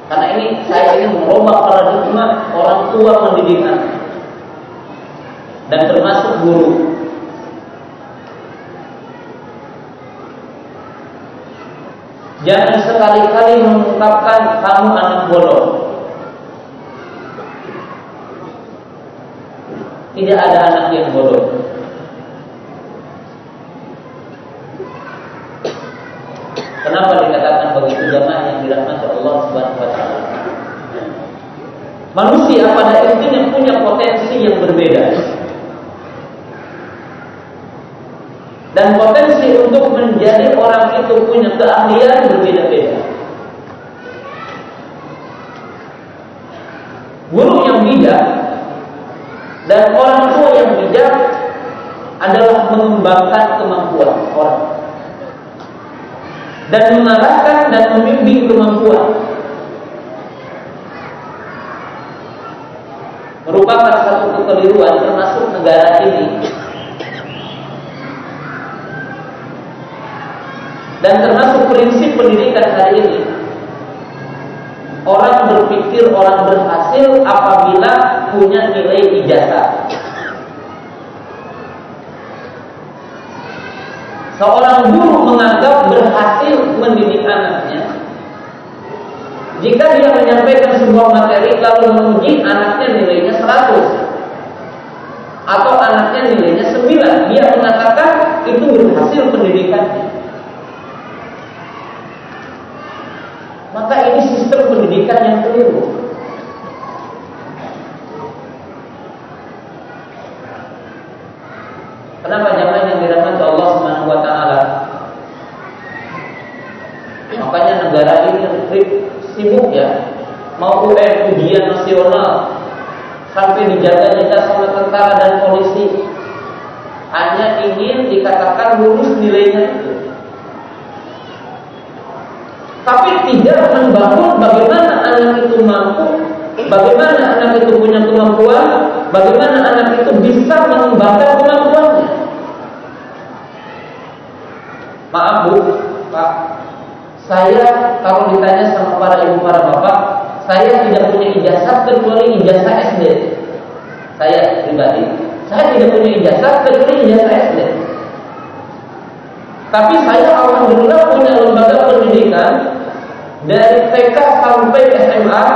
S1: karena ini saya ingin merubah paradigma orang tua mendidik anak dan termasuk guru. Jangan sekali-kali mengungkapkan kamu anak bodoh. Tidak ada anak yang bodoh. Kenapa dikatakan begitu jamaah yang dirahmati Allah Subhanahu wa taala? Manusia pada intinya punya potensi yang berbeda. Dan potensi untuk menjadi orang itu punya keahlian berbeda-beda. Guru yang bijak dan orang tua yang bijak adalah mengembangkan kemampuan orang. Dan mengarahkan dan membimbing kemampuan. Merupakan satu kekeliruan termasuk negara ini dan termasuk prinsip pendidikan hari ini orang berpikir orang berhasil apabila punya nilai ijazah. Seorang guru menganggap berhasil mendidik anaknya. Jika dia menyampaikan sebuah materi lalu menguji anaknya nilainya 100 atau anaknya nilainya 9 dia mengatakan itu berhasil pendidikannya maka ini sistem pendidikan yang keliru Kenapa jangan yang dirahmati Allah Subhanahu wa taala? Makanya negara ini sibuk ya mau UN ujian nasional sampai dijaga-jaga sama tentara dan polisi hanya ingin dikatakan lulus nilainya itu. Tapi tidak membangun bagaimana anak itu mampu, bagaimana anak itu punya kemampuan, bagaimana anak itu bisa mengembangkan kemampuannya. Maaf Bu, Pak, saya kalau ditanya sama para ibu para bapak, saya tidak punya ijazah kecuali ijazah SD. Saya pribadi Saya tidak punya ijazah kecuali ijazah SD. Tapi saya alhamdulillah punya lembaga pendidikan dari TK sampai SMA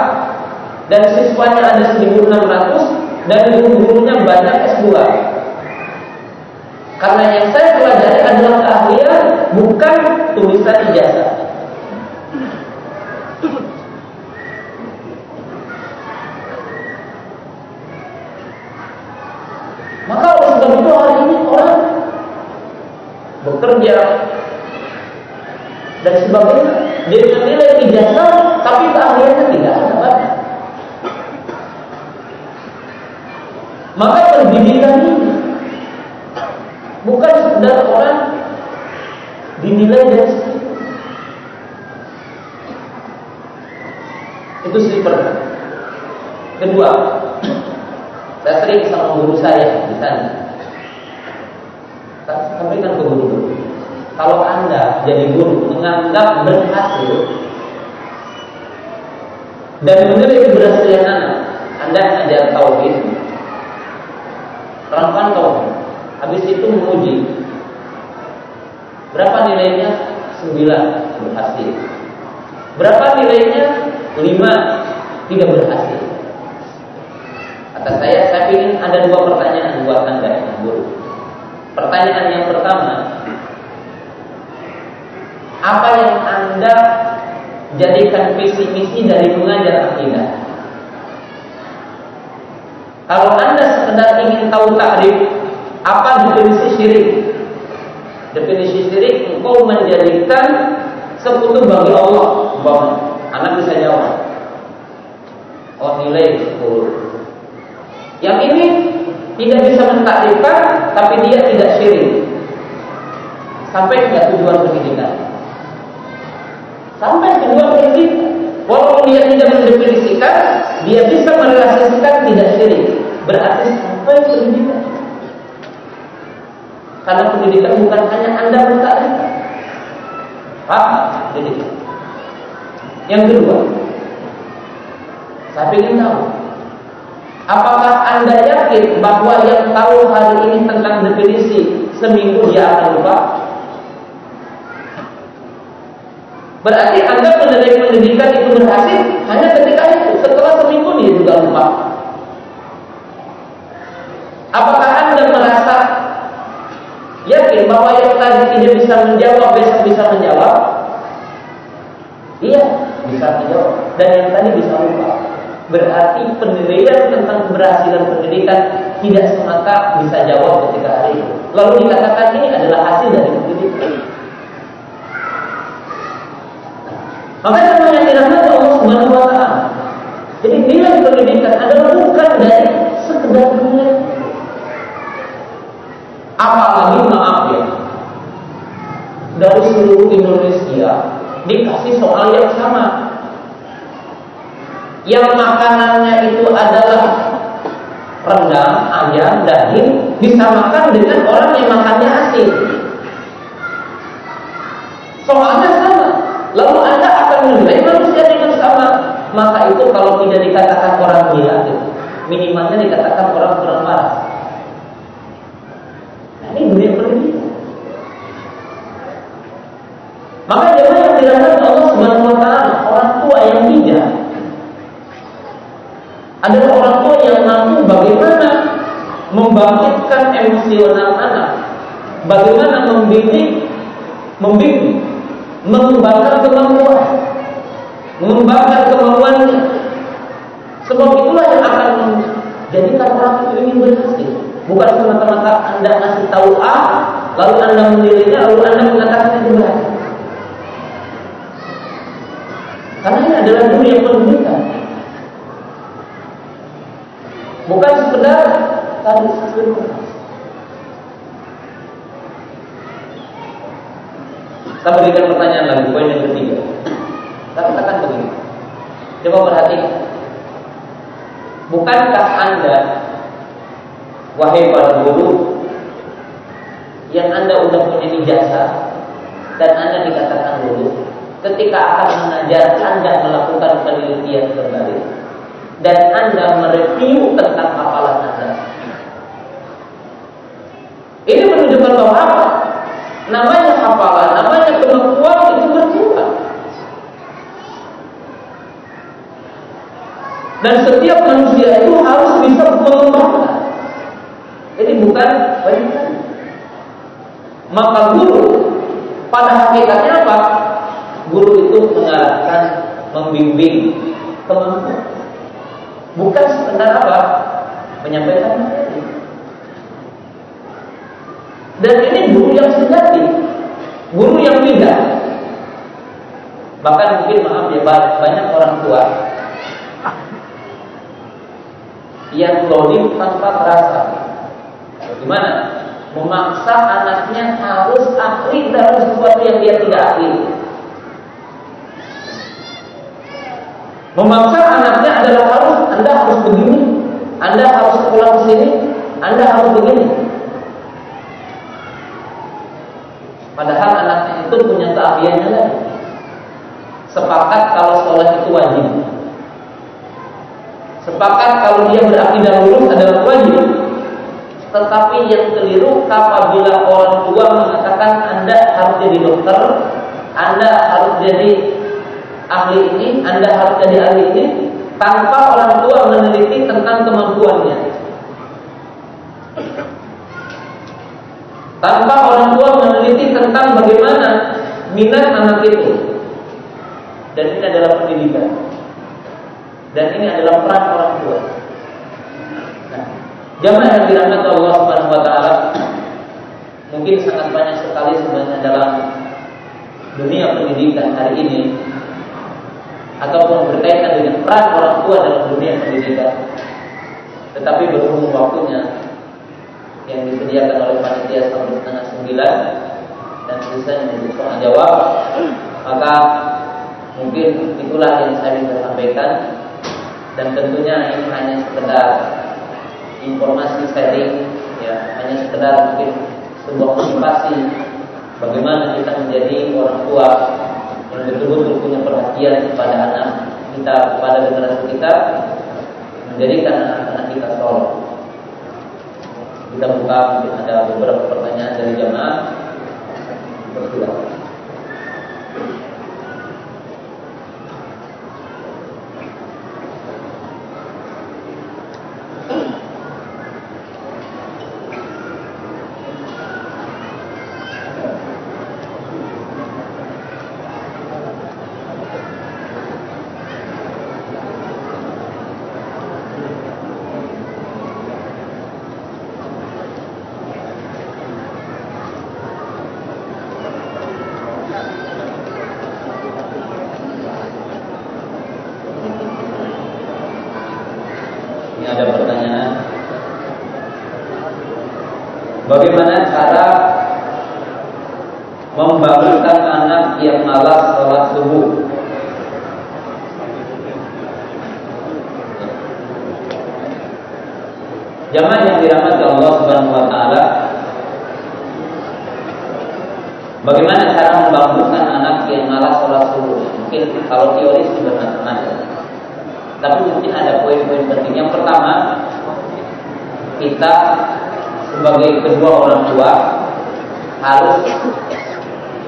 S1: dan siswanya ada 1600 dan guru-gurunya banyak S2. Karena yang saya pelajari adalah keahlian bukan tulisan ijazah. Maka oleh sebab itu hari ini orang bekerja dan sebagainya dengan nilai ijazah tapi keahliannya tidak ada. Maka pendidikan ini bukan sekedar orang dinilai dari. Itu sleeper. Kedua, saya sering sama guru saya di sana. Berikan ke guru. Kalau anda jadi guru menganggap berhasil dan menilai keberhasilan anak, anda ajar tauhid, terangkan tauhid. Habis itu menguji. Berapa nilainya? Sembilan berhasil. Berapa nilainya? Lima tidak berhasil. Kata saya, saya ingin ada dua pertanyaan buat Anda yang guru. Pertanyaan yang pertama, apa yang Anda jadikan visi misi dari mengajar akidah? Kalau Anda sekedar ingin tahu takrif, apa definisi syirik? Definisi syirik engkau menjadikan sekutu bagi Allah. Bang, anak bisa jawab. Oh nilai 10 yang ini tidak bisa mentakrifkan, tapi dia tidak syirik. Sampai tidak tujuan pendidikan. Sampai tujuan pendidikan. Walaupun dia tidak mendefinisikan, dia bisa merealisasikan tidak syirik. Berarti sampai pendidikan. Karena pendidikan bukan hanya anda mentakrifkan. Paham? Pendidikan. Yang kedua, saya ingin tahu Apakah Anda yakin bahwa yang tahu hari ini tentang definisi seminggu dia akan lupa? Berarti Anda menerima pendidikan itu berhasil hanya ketika itu. Setelah seminggu dia juga lupa. Apakah Anda merasa yakin bahwa yang tadi tidak bisa menjawab besok bisa menjawab? Iya, bisa menjawab. Dan yang tadi bisa lupa. Berarti penilaian tentang keberhasilan pendidikan tidak semata bisa jawab ketika hari itu. Lalu dikatakan ini adalah hasil dari pendidikan. Maka sama yang dirahmati Allah Subhanahu wa taala. Jadi nilai pendidikan adalah bukan dari sekedar nilai. Apalagi maaf ya, dari seluruh Indonesia dikasih soal yang sama yang makanannya itu adalah rendang, ayam, daging disamakan dengan orang yang makannya asin. Soalnya Menilai manusia dengan sama. Maka itu kalau tidak dikatakan orang gila, minimalnya dikatakan orang kurang marah. Nah, ini dunia pendidikan. Maka jangan yang dirahmati Allah Subhanahu wa taala, orang tua yang bijak adalah orang tua yang mampu bagaimana membangkitkan emosional anak, bagaimana membimbing, membimbing, mengembangkan kemampuan, mengembangkan kemampuannya. Sebab itulah yang akan menjadikan orang itu ingin berhasil. Bukan semata-mata anda ngasih tahu A, lalu anda menilainya, lalu anda mengatakan itu berhasil. Karena ini adalah dunia pendidikan. Bukan sekedar tadi Saya berikan pertanyaan lagi, poin yang ketiga. Saya katakan begini. Coba perhatikan. Bukankah Anda, wahai para guru, yang Anda sudah punya ijazah dan Anda dikatakan guru, ketika akan mengajar Anda melakukan penelitian kembali, dan Anda mereview tentang hafalan Anda. di depan bapak namanya hafalan, namanya kemampuan itu berkurang. Dan setiap manusia itu harus bisa mengembangkan. Jadi bukan banyak Maka guru pada hakikatnya apa? Guru itu mengarahkan, membimbing kemampuan. Bukan sekedar apa? Menyampaikan materi. Dan ini guru yang sejati, guru yang tidak. Bahkan mungkin maaf ya banyak orang tua yang loading tanpa terasa. Bagaimana? Memaksa anaknya harus ahli dalam sesuatu yang dia tidak ahli. Memaksa anaknya adalah harus Anda harus begini, Anda harus sekolah di sini, Anda harus begini. Padahal anaknya itu punya keahliannya lagi. Sepakat kalau sholat itu wajib. Sepakat kalau dia berakidah lurus adalah wajib. Tetapi yang keliru apabila orang tua mengatakan Anda harus jadi dokter, Anda harus jadi ahli ini, Anda harus jadi ahli ini, tanpa orang tua meneliti tentang kemampuannya. Tanpa orang tua meneliti tentang bagaimana minat anak itu. Dan ini adalah pendidikan. Dan ini adalah peran orang tua. Nah, jamaah yang dirahmati Allah Subhanahu wa taala, mungkin sangat banyak sekali sebenarnya dalam dunia pendidikan hari ini ataupun berkaitan dengan peran orang tua dalam dunia pendidikan. Tetapi berhubung waktunya yang disediakan oleh panitia sampai setengah sembilan dan sisanya menjadi soal jawab, maka mungkin itulah yang saya bisa sampaikan dan tentunya ini hanya sekedar informasi sharing ya hanya sekedar mungkin sebuah motivasi bagaimana kita menjadi orang tua yang betul-betul punya perhatian kepada anak kita kepada generasi kita menjadikan anak-anak kita soleh kita buka mungkin ada beberapa pertanyaan dari jamaah.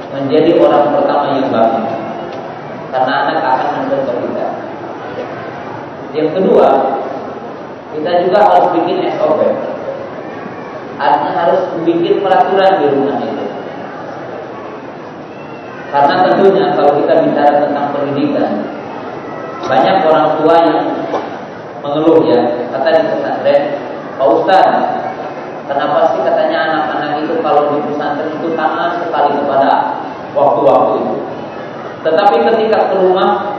S1: menjadi orang pertama yang bangun karena anak akan mendengar kita. Yang kedua, kita juga harus bikin SOP. Artinya harus bikin peraturan di rumah itu. Karena tentunya kalau kita bicara tentang pendidikan, banyak orang tua yang mengeluh ya, kata di pesantren, Pak Ustaz, Kenapa sih katanya anak-anak itu kalau di pesantren itu taat sekali kepada waktu-waktu itu. Tetapi ketika ke rumah,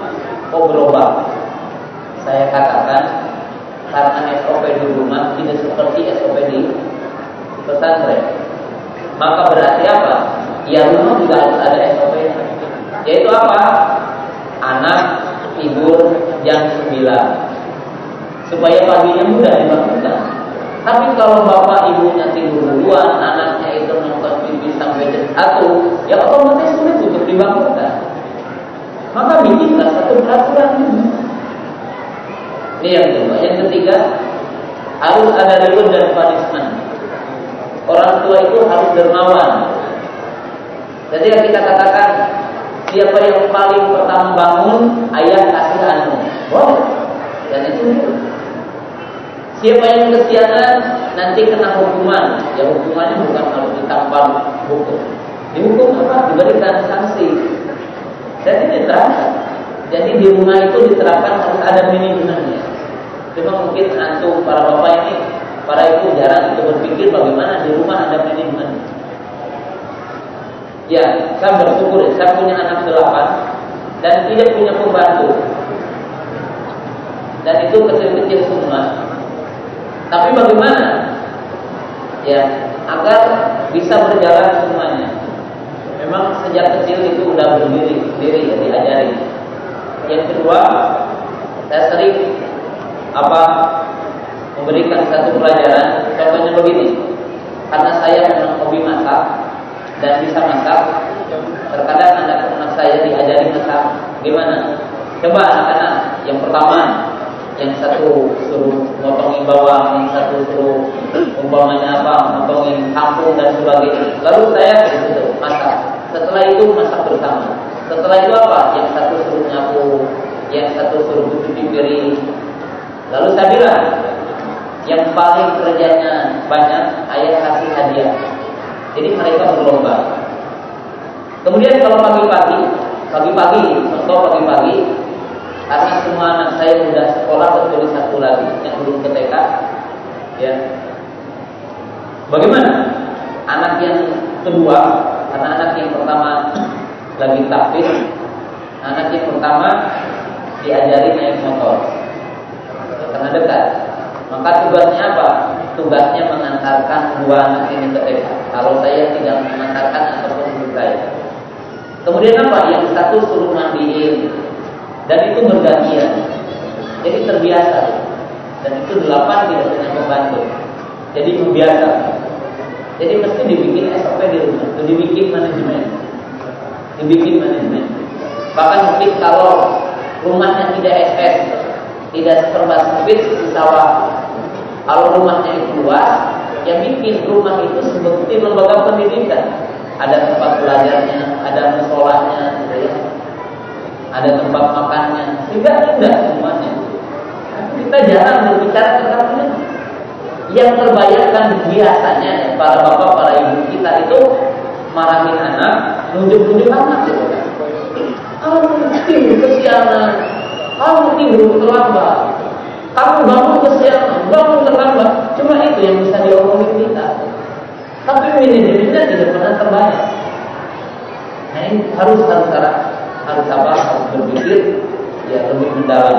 S1: oh berubah. Saya katakan karena SOP di rumah tidak seperti SOP di pesantren. Maka berarti apa? Ya rumah juga harus ada SOP. Yaitu apa? Anak tidur jam 9 supaya paginya mudah dibangunkan. Tapi kalau bapak ibunya tidur duluan, anaknya itu nonton TV sampai jam satu, ya otomatis sulit untuk dibangunkan. Maka bikinlah satu peraturan ini. Ini yang kedua. Yang ketiga, harus ada reward dan punishment. Orang tua itu harus dermawan. Jadi yang kita katakan, siapa yang paling pertama bangun, ayah kasih anu. Wow. Dan itu Siapa yang kesiangan nanti kena hukuman. Ya hukumannya bukan harus ditampar hukum. Dihukum apa? Diberikan sanksi. Jadi diterapkan. Jadi di rumah itu diterapkan harus ada manajemennya. Cuma mungkin antum para bapak ini, para ibu jarang itu berpikir bagaimana di rumah ada manajemen. Ya, saya bersyukur saya punya anak delapan dan tidak punya pembantu. Dan itu kecil-kecil semua. Tapi bagaimana? Ya, agar bisa berjalan semuanya. Memang sejak kecil itu udah berdiri sendiri ya diajari. Yang kedua, saya sering apa memberikan satu pelajaran. Contohnya begini, karena saya memang hobi masak dan bisa masak, terkadang anak-anak saya diajari masak. Gimana? Coba anak-anak, yang pertama yang satu suruh motongin bawang, yang satu suruh umpamanya apa, motongin kampung dan sebagainya. Lalu saya gitu masak. Setelah itu masak bersama. Setelah itu apa? Yang satu suruh nyapu, yang satu suruh cuci piring. Lalu saya bilang, yang paling kerjanya banyak, ayah kasih hadiah. Jadi mereka berlomba. Kemudian kalau pagi-pagi, pagi-pagi, contoh pagi-pagi, karena semua anak saya sudah sekolah kecuali satu lagi yang belum ke TK. Ya. Bagaimana? Anak yang kedua, karena anak yang pertama lagi takbir, anak yang pertama diajari naik motor karena dekat. Maka tugasnya apa? Tugasnya mengantarkan dua anak ini ke TK. Kalau saya tidak mengantarkan ataupun saya. Kemudian apa? Yang satu suruh mandiin, dan itu bergantian. Jadi terbiasa. Dan itu delapan tidak punya pembantu. Jadi membiasa. Jadi mesti dibikin SOP di rumah, itu dibikin manajemen, dibikin manajemen. Bahkan mungkin kalau rumahnya tidak SS, tidak serba sempit seperti sawah. Kalau rumahnya itu luas, yang bikin rumah itu seperti lembaga pendidikan. Ada tempat belajarnya, ada musolanya, gitu ya ada tempat makannya, sehingga indah semuanya. kita jarang berbicara tentang ini. Yang terbayangkan biasanya para bapak, para ibu kita itu marahin anak, nunjuk-nunjuk anak. Gitu. Kamu tidur kesiangan, kamu tidur terlambat, kamu bangun kesiangan, bangun terlambat. Cuma itu yang bisa diomongin kita. Tapi manajemennya tidak pernah terbayang. Nah ini harus harus harus harus apa harus berpikir ya lebih mendalam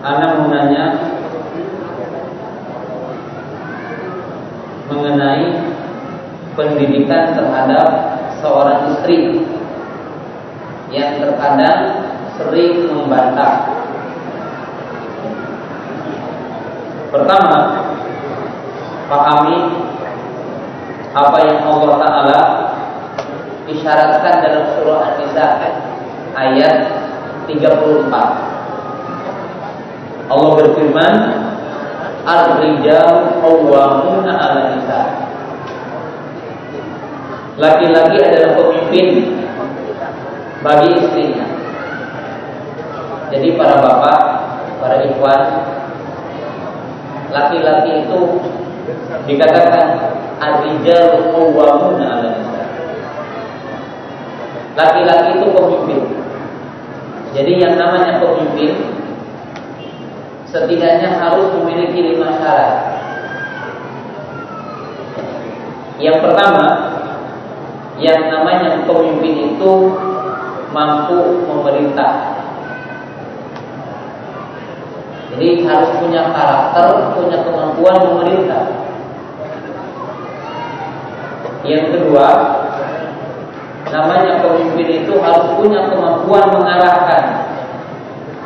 S1: Anak menanya mengenai pendidikan terhadap seorang istri yang terkadang sering membantah. Pertama, pahami apa yang Allah Ta'ala isyaratkan dalam surah An-Nisa ayat 34. Allah berfirman, Ar-rijal qawwamuna 'ala nisa. Laki-laki adalah pemimpin bagi istrinya. Jadi para bapak para ikhwan, laki-laki itu dikatakan ar-rijal qawwamuna 'ala nisa. Laki-laki itu pemimpin. Jadi yang namanya pemimpin setidaknya harus memiliki lima syarat. Yang pertama, yang namanya pemimpin itu mampu memerintah. Jadi harus punya karakter, punya kemampuan memerintah. Yang kedua, namanya pemimpin itu harus punya kemampuan mengarahkan.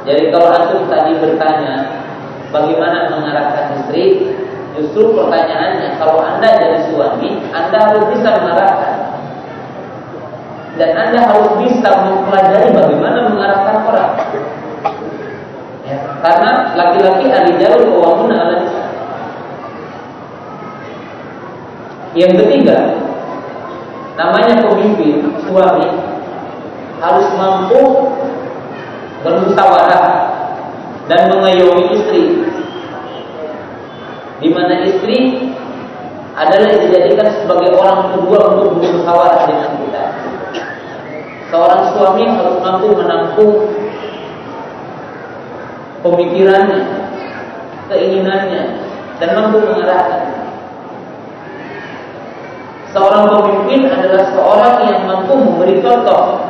S1: Jadi kalau antum tadi bertanya bagaimana mengarahkan istri, justru pertanyaannya kalau anda jadi suami, anda harus bisa mengarahkan. Dan anda harus bisa mempelajari bagaimana mengarahkan orang. Ya, karena laki-laki alijarul kawamun ala Yang ketiga, namanya pemimpin suami harus mampu bermusyawarah dan mengayomi istri. Di mana istri adalah dijadikan sebagai orang kedua untuk bermusyawarah dengan kita. Seorang suami harus mampu menampung pemikirannya, keinginannya, dan mampu mengarahkan. Seorang pemimpin adalah seorang yang mampu memberi contoh,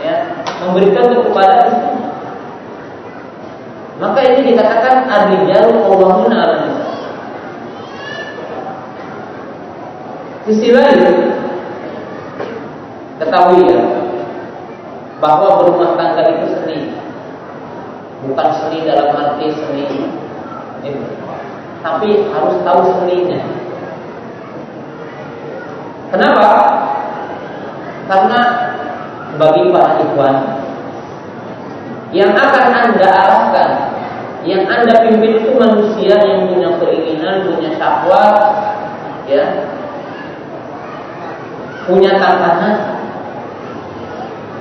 S1: ya, memberikan kepada istrinya. Maka ini dikatakan ar-rijalu qawwamuna 'ala Sisi lain ketahui ya bahwa berumah tangga itu seni. Bukan seni dalam arti seni ini, tapi harus tahu seninya. Kenapa? Karena bagi para ikhwan yang akan anda arahkan, yang anda pimpin itu manusia yang punya keinginan, punya syahwat, ya, punya tantangan.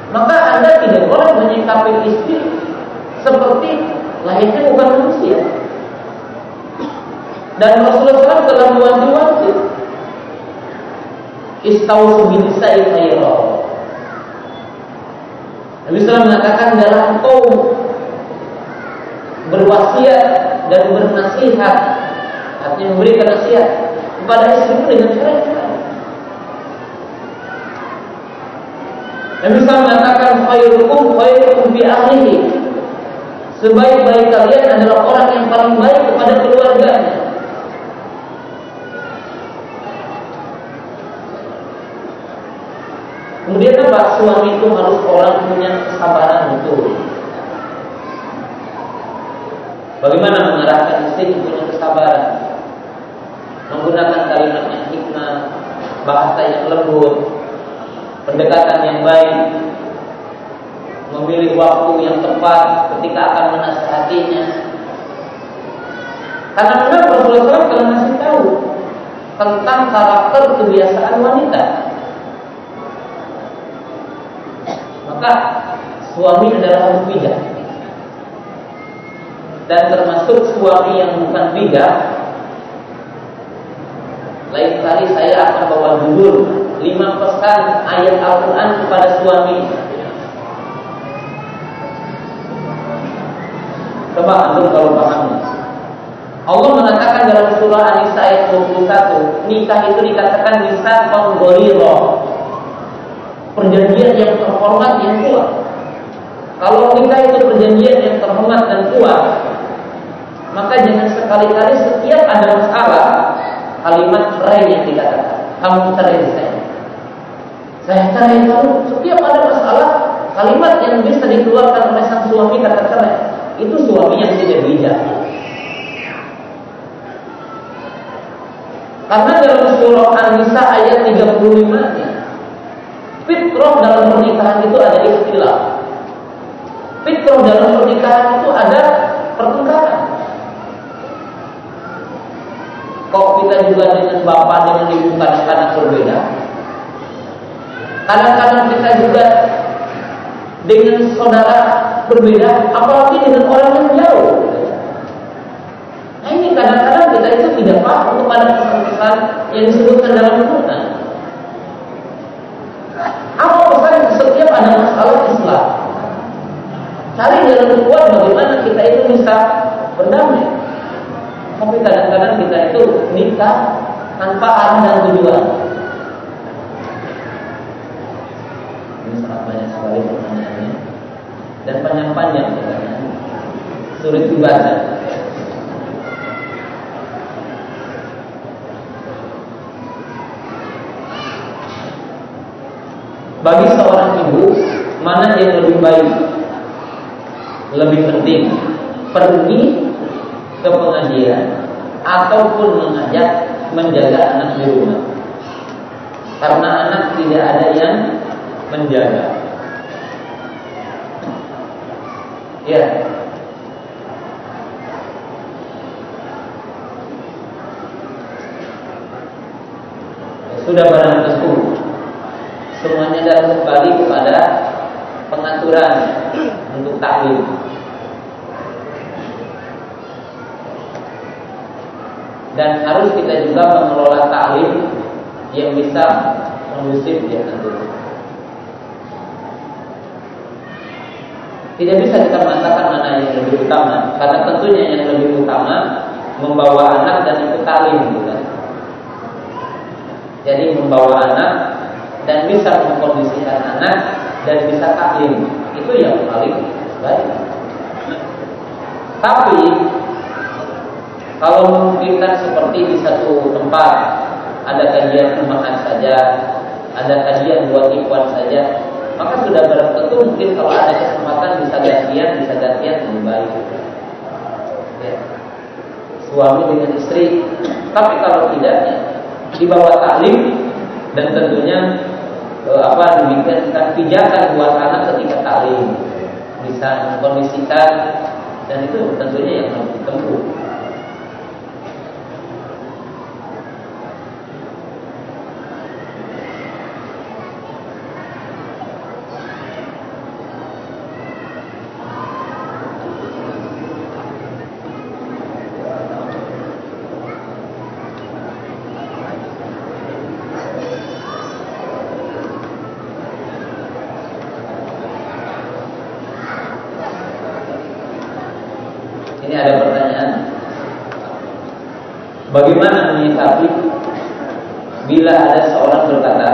S1: Maka anda tidak boleh menyikapi istri seperti lahirnya bukan manusia. Dan Rasulullah telah mewanti-wanti Istausu binisai khairah. Nabi SAW mengatakan dalam engkau berwasiat dan bernasihat artinya memberikan nasihat kepada istrimu dengan cara yang Nabi SAW mengatakan khairukum khairukum fi ahlihi. Sebaik-baik kalian adalah orang yang paling baik kepada keluarganya. Apa? Suami itu harus orang punya kesabaran betul. Bagaimana mengarahkan istri punya kesabaran? Menggunakan kalimat yang hikmah, bahasa yang lembut, pendekatan yang baik, memilih waktu yang tepat ketika akan menasihatinya. Karena memang Rasulullah SAW telah masih tahu tentang karakter kebiasaan wanita. Maka suami adalah harus bijak. Dan termasuk suami yang bukan bijak, lain kali saya akan bawa judul lima pesan ayat Al-Quran kepada suami. Coba antum kalau paham. Allah mengatakan dalam surah An-Nisa ayat 21, nikah itu dikatakan nisa konggoriro, perjanjian yang terhormat yang kuat. Kalau nikah itu perjanjian yang terhormat dan kuat, maka jangan sekali-kali setiap ada masalah kalimat cerai yang dikatakan. Kamu cerai saya. Saya cerai kamu. Setiap ada masalah kalimat yang bisa dikeluarkan oleh sang suami kata cerai. Itu suami yang tidak bijak. Karena dalam surah An-Nisa ayat 35 Fitrah dalam pernikahan itu ada istilah. Fitrah dalam pernikahan itu ada pertengkaran. Kok kita juga dengan bapak dengan ibu kadang-kadang berbeda? Kadang-kadang kita juga dengan saudara berbeda, apalagi dengan orang yang jauh. Nah ini kadang-kadang kita itu tidak paham kepada pesan-pesan yang disebutkan dalam Quran. Apa pesan setiap ada masalah Islam? Cari jalan keluar bagaimana kita itu bisa berdamai. Tapi kadang-kadang kita itu nikah tanpa arah dan tujuan. Ini sangat banyak sekali pertanyaannya dan panjang-panjang pertanyaan. Sulit dibaca. Bagi seorang ibu, mana yang lebih baik? Lebih penting pergi ke pengajian ataupun mengajak menjaga anak di rumah. Karena anak tidak ada yang menjaga. Ya. Sudah barang tentu semuanya adalah kembali kepada pengaturan untuk taklim. Dan harus kita juga mengelola taklim yang bisa kondusif ya tentu. Tidak bisa kita mengatakan mana yang lebih utama, karena tentunya yang lebih utama membawa anak dan ikut taklim, gitu. Jadi membawa anak dan bisa mengkondisikan anak dan bisa taklim itu yang paling baik. Tapi kalau memungkinkan seperti di satu tempat ada kajian rumahan saja, ada kajian buat ikhwan saja, maka sudah barang tentu mungkin kalau ada kesempatan bisa gantian, bisa gantian lebih baik. Ya. Suami dengan istri, tapi kalau tidak ya, dibawa taklim dan tentunya apa demikian pijakan buat anak ketika taklim bisa mengkondisikan dan itu tentunya yang harus ditempuh. Ini ada pertanyaan. Bagaimana menyikapi bila ada seorang berkata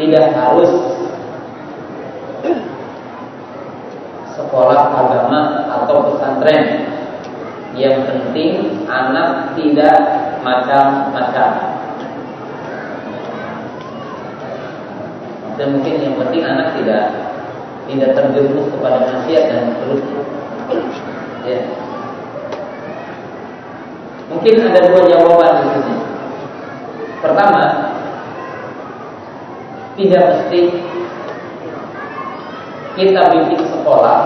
S1: tidak harus sekolah agama atau pesantren. Yang penting anak tidak macam-macam. Dan mungkin yang penting anak tidak tidak terjerumus kepada maksiat dan seterusnya. Ya. Mungkin ada dua jawaban di sini. Pertama, tidak mesti kita bikin sekolah.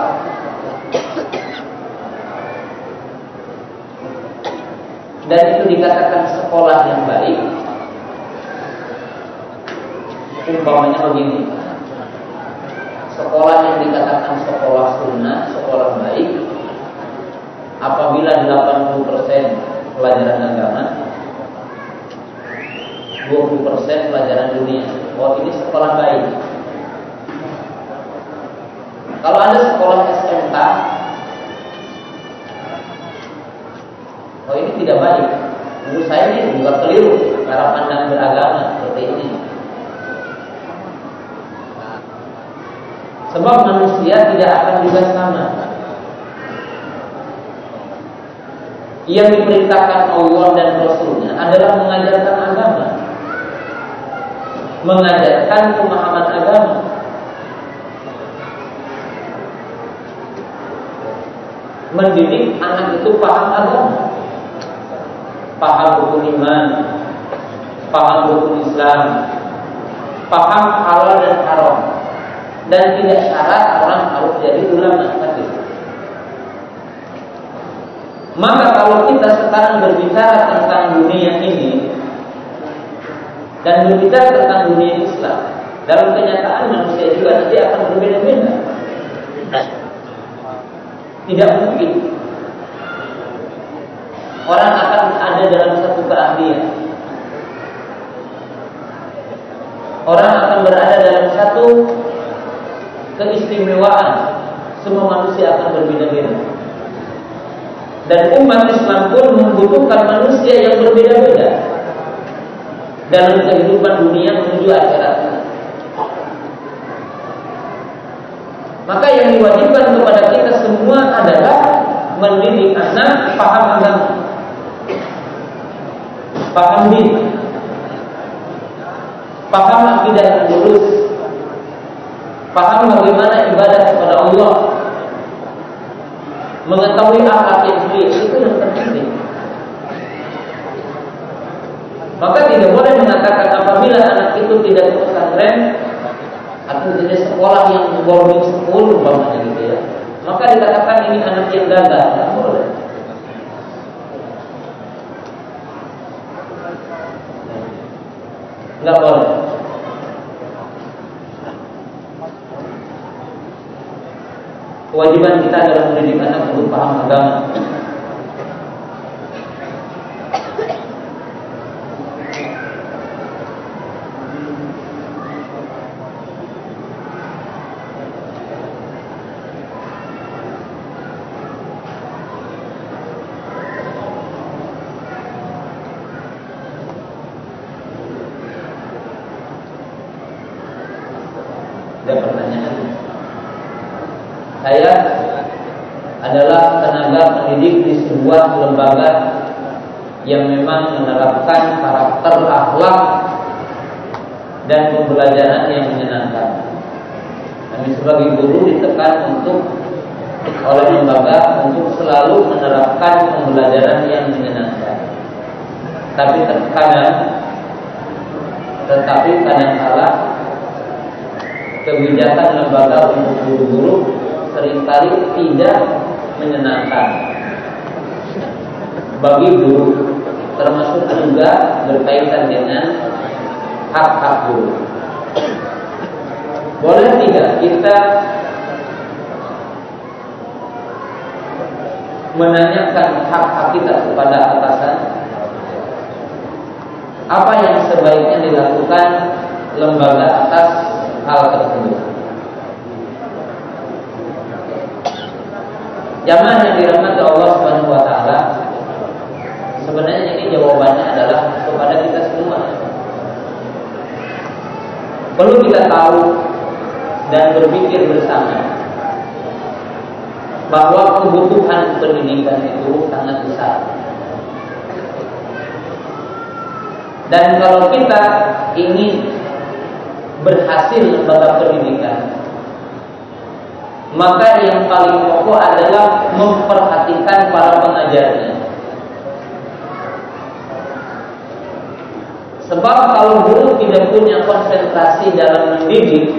S1: Dan itu dikatakan sekolah yang baik. Umpamanya begini, sekolah yang dikatakan sekolah sunnah, sekolah baik, apabila 80% pelajaran agama 20% pelajaran dunia oh ini sekolah baik. Kalau ada sekolah SMK oh ini tidak baik. Menurut saya ini juga keliru cara pandang beragama seperti ini. Sebab manusia tidak akan juga sama. Yang diperintahkan Allah dan Rasulnya adalah mengajarkan agama mengajarkan pemahaman agama. Mendidik anak itu paham agama. Paham rukun iman. Paham rukun Islam. Paham halal dan haram. Dan tidak syarat orang harus jadi ulama maka kalau kita sekarang berbicara tentang dunia ini dan berbicara tentang dunia Islam, dalam kenyataan manusia juga nanti akan berbeda-beda. Tidak mungkin orang akan ada dalam satu keahlian. Orang akan berada dalam satu keistimewaan. Semua manusia akan berbeda-beda. Dan umat Islam pun membutuhkan manusia yang berbeda-beda dalam kehidupan dunia menuju akhirat. Maka yang diwajibkan kepada kita semua adalah mendidik anak paham agama, paham din, paham akidah yang lurus, paham bagaimana ibadah kepada Allah, mengetahui akhlak yang itu yang terpenting. Maka tidak boleh mengatakan apabila anak itu tidak ke pesantren atau jenis sekolah yang boarding school umpamanya gitu ya. Maka dikatakan ini anak yang gagal. Tidak boleh. Nggak boleh. Kewajiban kita adalah mendidik anak untuk paham agama sebuah lembaga yang memang menerapkan karakter akhlak dan pembelajaran yang menyenangkan. Kami sebagai guru ditekan untuk oleh lembaga untuk selalu menerapkan pembelajaran yang menyenangkan. Tapi terkadang tetapi kadang-kala kebijakan lembaga untuk guru-guru sering kali tidak menyenangkan bagi guru termasuk juga berkaitan dengan hak-hak guru. Boleh tidak kita menanyakan hak-hak kita kepada atasan? Apa yang sebaiknya dilakukan lembaga atas hal tersebut? Jamaah yang dirahmati Allah Subhanahu wa taala, Sebenarnya ini jawabannya adalah kepada kita semua. Perlu kita tahu dan berpikir bersama bahwa kebutuhan pendidikan itu sangat besar. Dan kalau kita ingin berhasil lembaga pendidikan, maka yang paling pokok adalah memperhatikan para pengajarnya. Sebab kalau guru tidak punya konsentrasi dalam mendidik,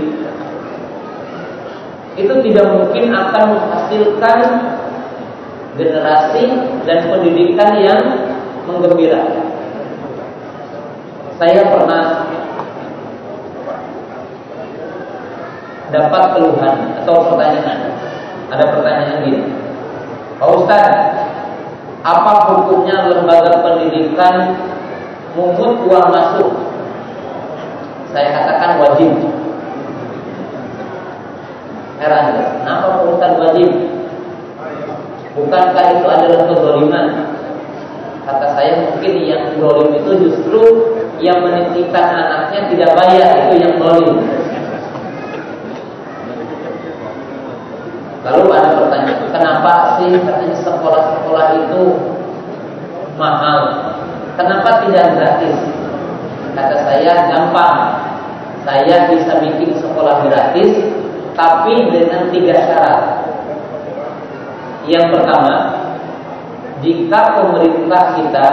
S1: itu tidak mungkin akan menghasilkan generasi dan pendidikan yang menggembirakan. Saya pernah dapat keluhan atau pertanyaan. Ada pertanyaan gini. Pak Ustadz, apa hukumnya lembaga pendidikan mungut uang masuk? Saya katakan wajib. Heran kenapa urusan wajib? Bukankah itu adalah kezaliman kata saya mungkin yang zalim itu justru yang menitipkan anaknya tidak bayar itu yang zalim lalu ada pertanyaan kenapa sih katanya sekolah-sekolah itu mahal Kenapa tidak gratis? Kata saya gampang. Saya bisa bikin sekolah gratis, tapi dengan tiga syarat. Yang pertama, jika pemerintah kita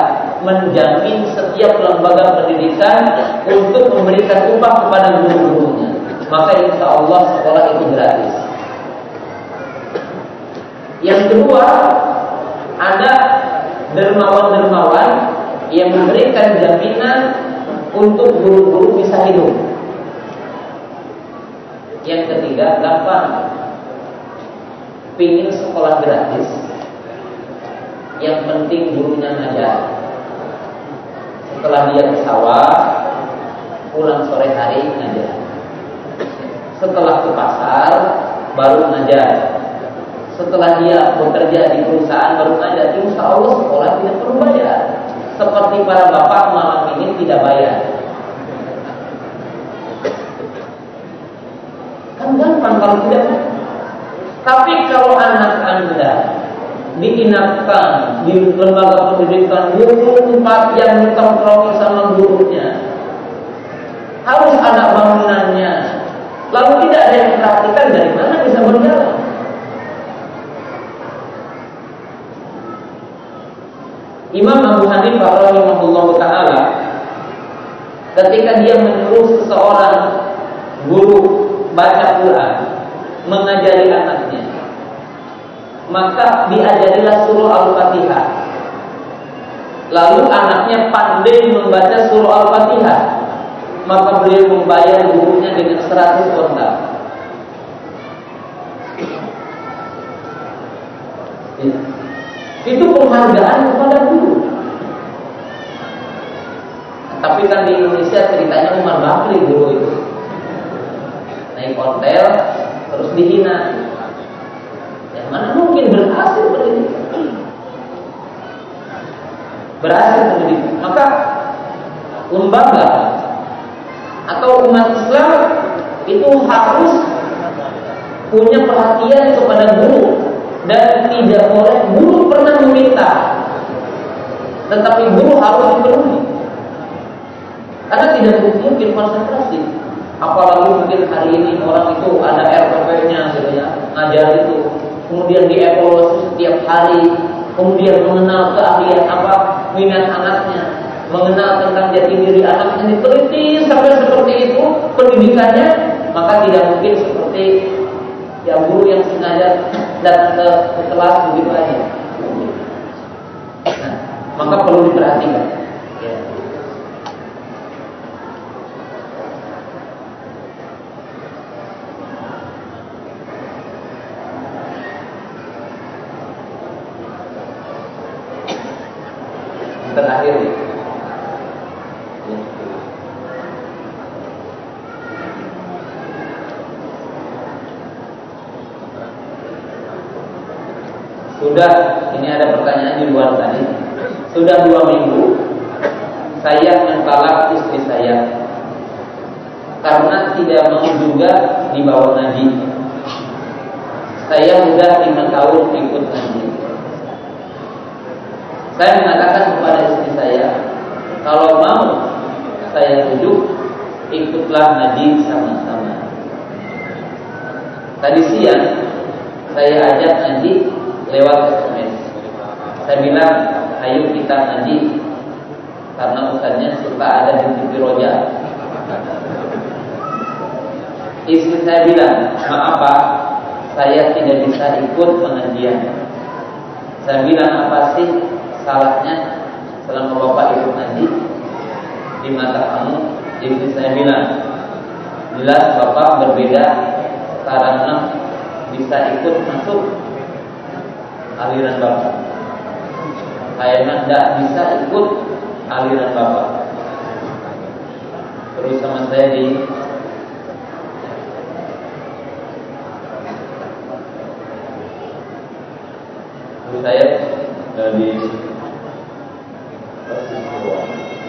S1: menjamin setiap lembaga pendidikan untuk memberikan upah kepada guru-gurunya, maka insya Allah sekolah itu gratis. Yang kedua, ada dermawan-dermawan yang memberikan jaminan untuk guru-guru bisa hidup. Yang ketiga, gampang. pingin sekolah gratis, yang penting gurunya ngajar. Setelah dia ke sawah, pulang sore hari ngajar. Setelah ke pasar, baru ngajar. Setelah dia bekerja di perusahaan baru ngajar. Insya Allah sekolah tidak perlu bayar. Seperti para bapak malam ini tidak bayar. Kan gampang kalau tidak. Tapi kalau anak anda diinapkan di lembaga pendidikan 24 yang ditongkrongi sama gurunya, harus ada bangunannya. Lalu tidak ada yang perhatikan dari mana bisa berjalan. Imam Abu Hanifah rahimahullah taala ketika dia menyuruh seseorang guru baca Quran mengajari anaknya maka diajarilah surah Al-Fatihah lalu anaknya pandai membaca surah Al-Fatihah maka beliau membayar gurunya dengan 100 onta. Ya. Itu penghargaan kepada guru. Tapi kan di Indonesia ceritanya Umar Bakri dulu itu naik hotel terus dihina. Mana mungkin berhasil pendidikan? Berhasil pendidikan. Maka lembaga atau umat Islam itu harus punya perhatian kepada guru. Dan tidak boleh guru pernah meminta. Tetapi guru harus dipenuhi. Karena tidak mungkin konsentrasi. Apalagi mungkin hari ini orang itu ada RPP-nya gitu ya ngajar itu kemudian dievaluasi setiap hari. Kemudian mengenal keahlian apa? Minat anaknya. Mengenal tentang jati diri anak yang diteliti sampai seperti itu pendidikannya maka tidak mungkin seperti ya guru yang sengaja datang ke, ke kelas begitu aja. Nah, maka perlu diperhatikan ya. terakhir Sudah, ini ada luar tadi. Sudah dua minggu saya mentalak istri saya karena tidak mau juga dibawa ngaji. Saya sudah lima tahun ikut ngaji. Saya mengatakan kepada istri saya, kalau mau saya tunjuk, ikutlah ngaji sama-sama. Tadi siang saya ajak ngaji lewat SMS. Saya bilang, ayo kita ngaji karena ustaznya suka ada di TV Roja. Istri saya bilang, maaf pak, saya tidak bisa ikut pengajian. Saya bilang apa sih salahnya selama bapak ikut ngaji di mata kamu? Istri saya bilang, jelas bapak berbeda karena bisa ikut masuk aliran bapak. Saya tidak bisa ikut aliran bapak. Terus sama saya di Terus saya dari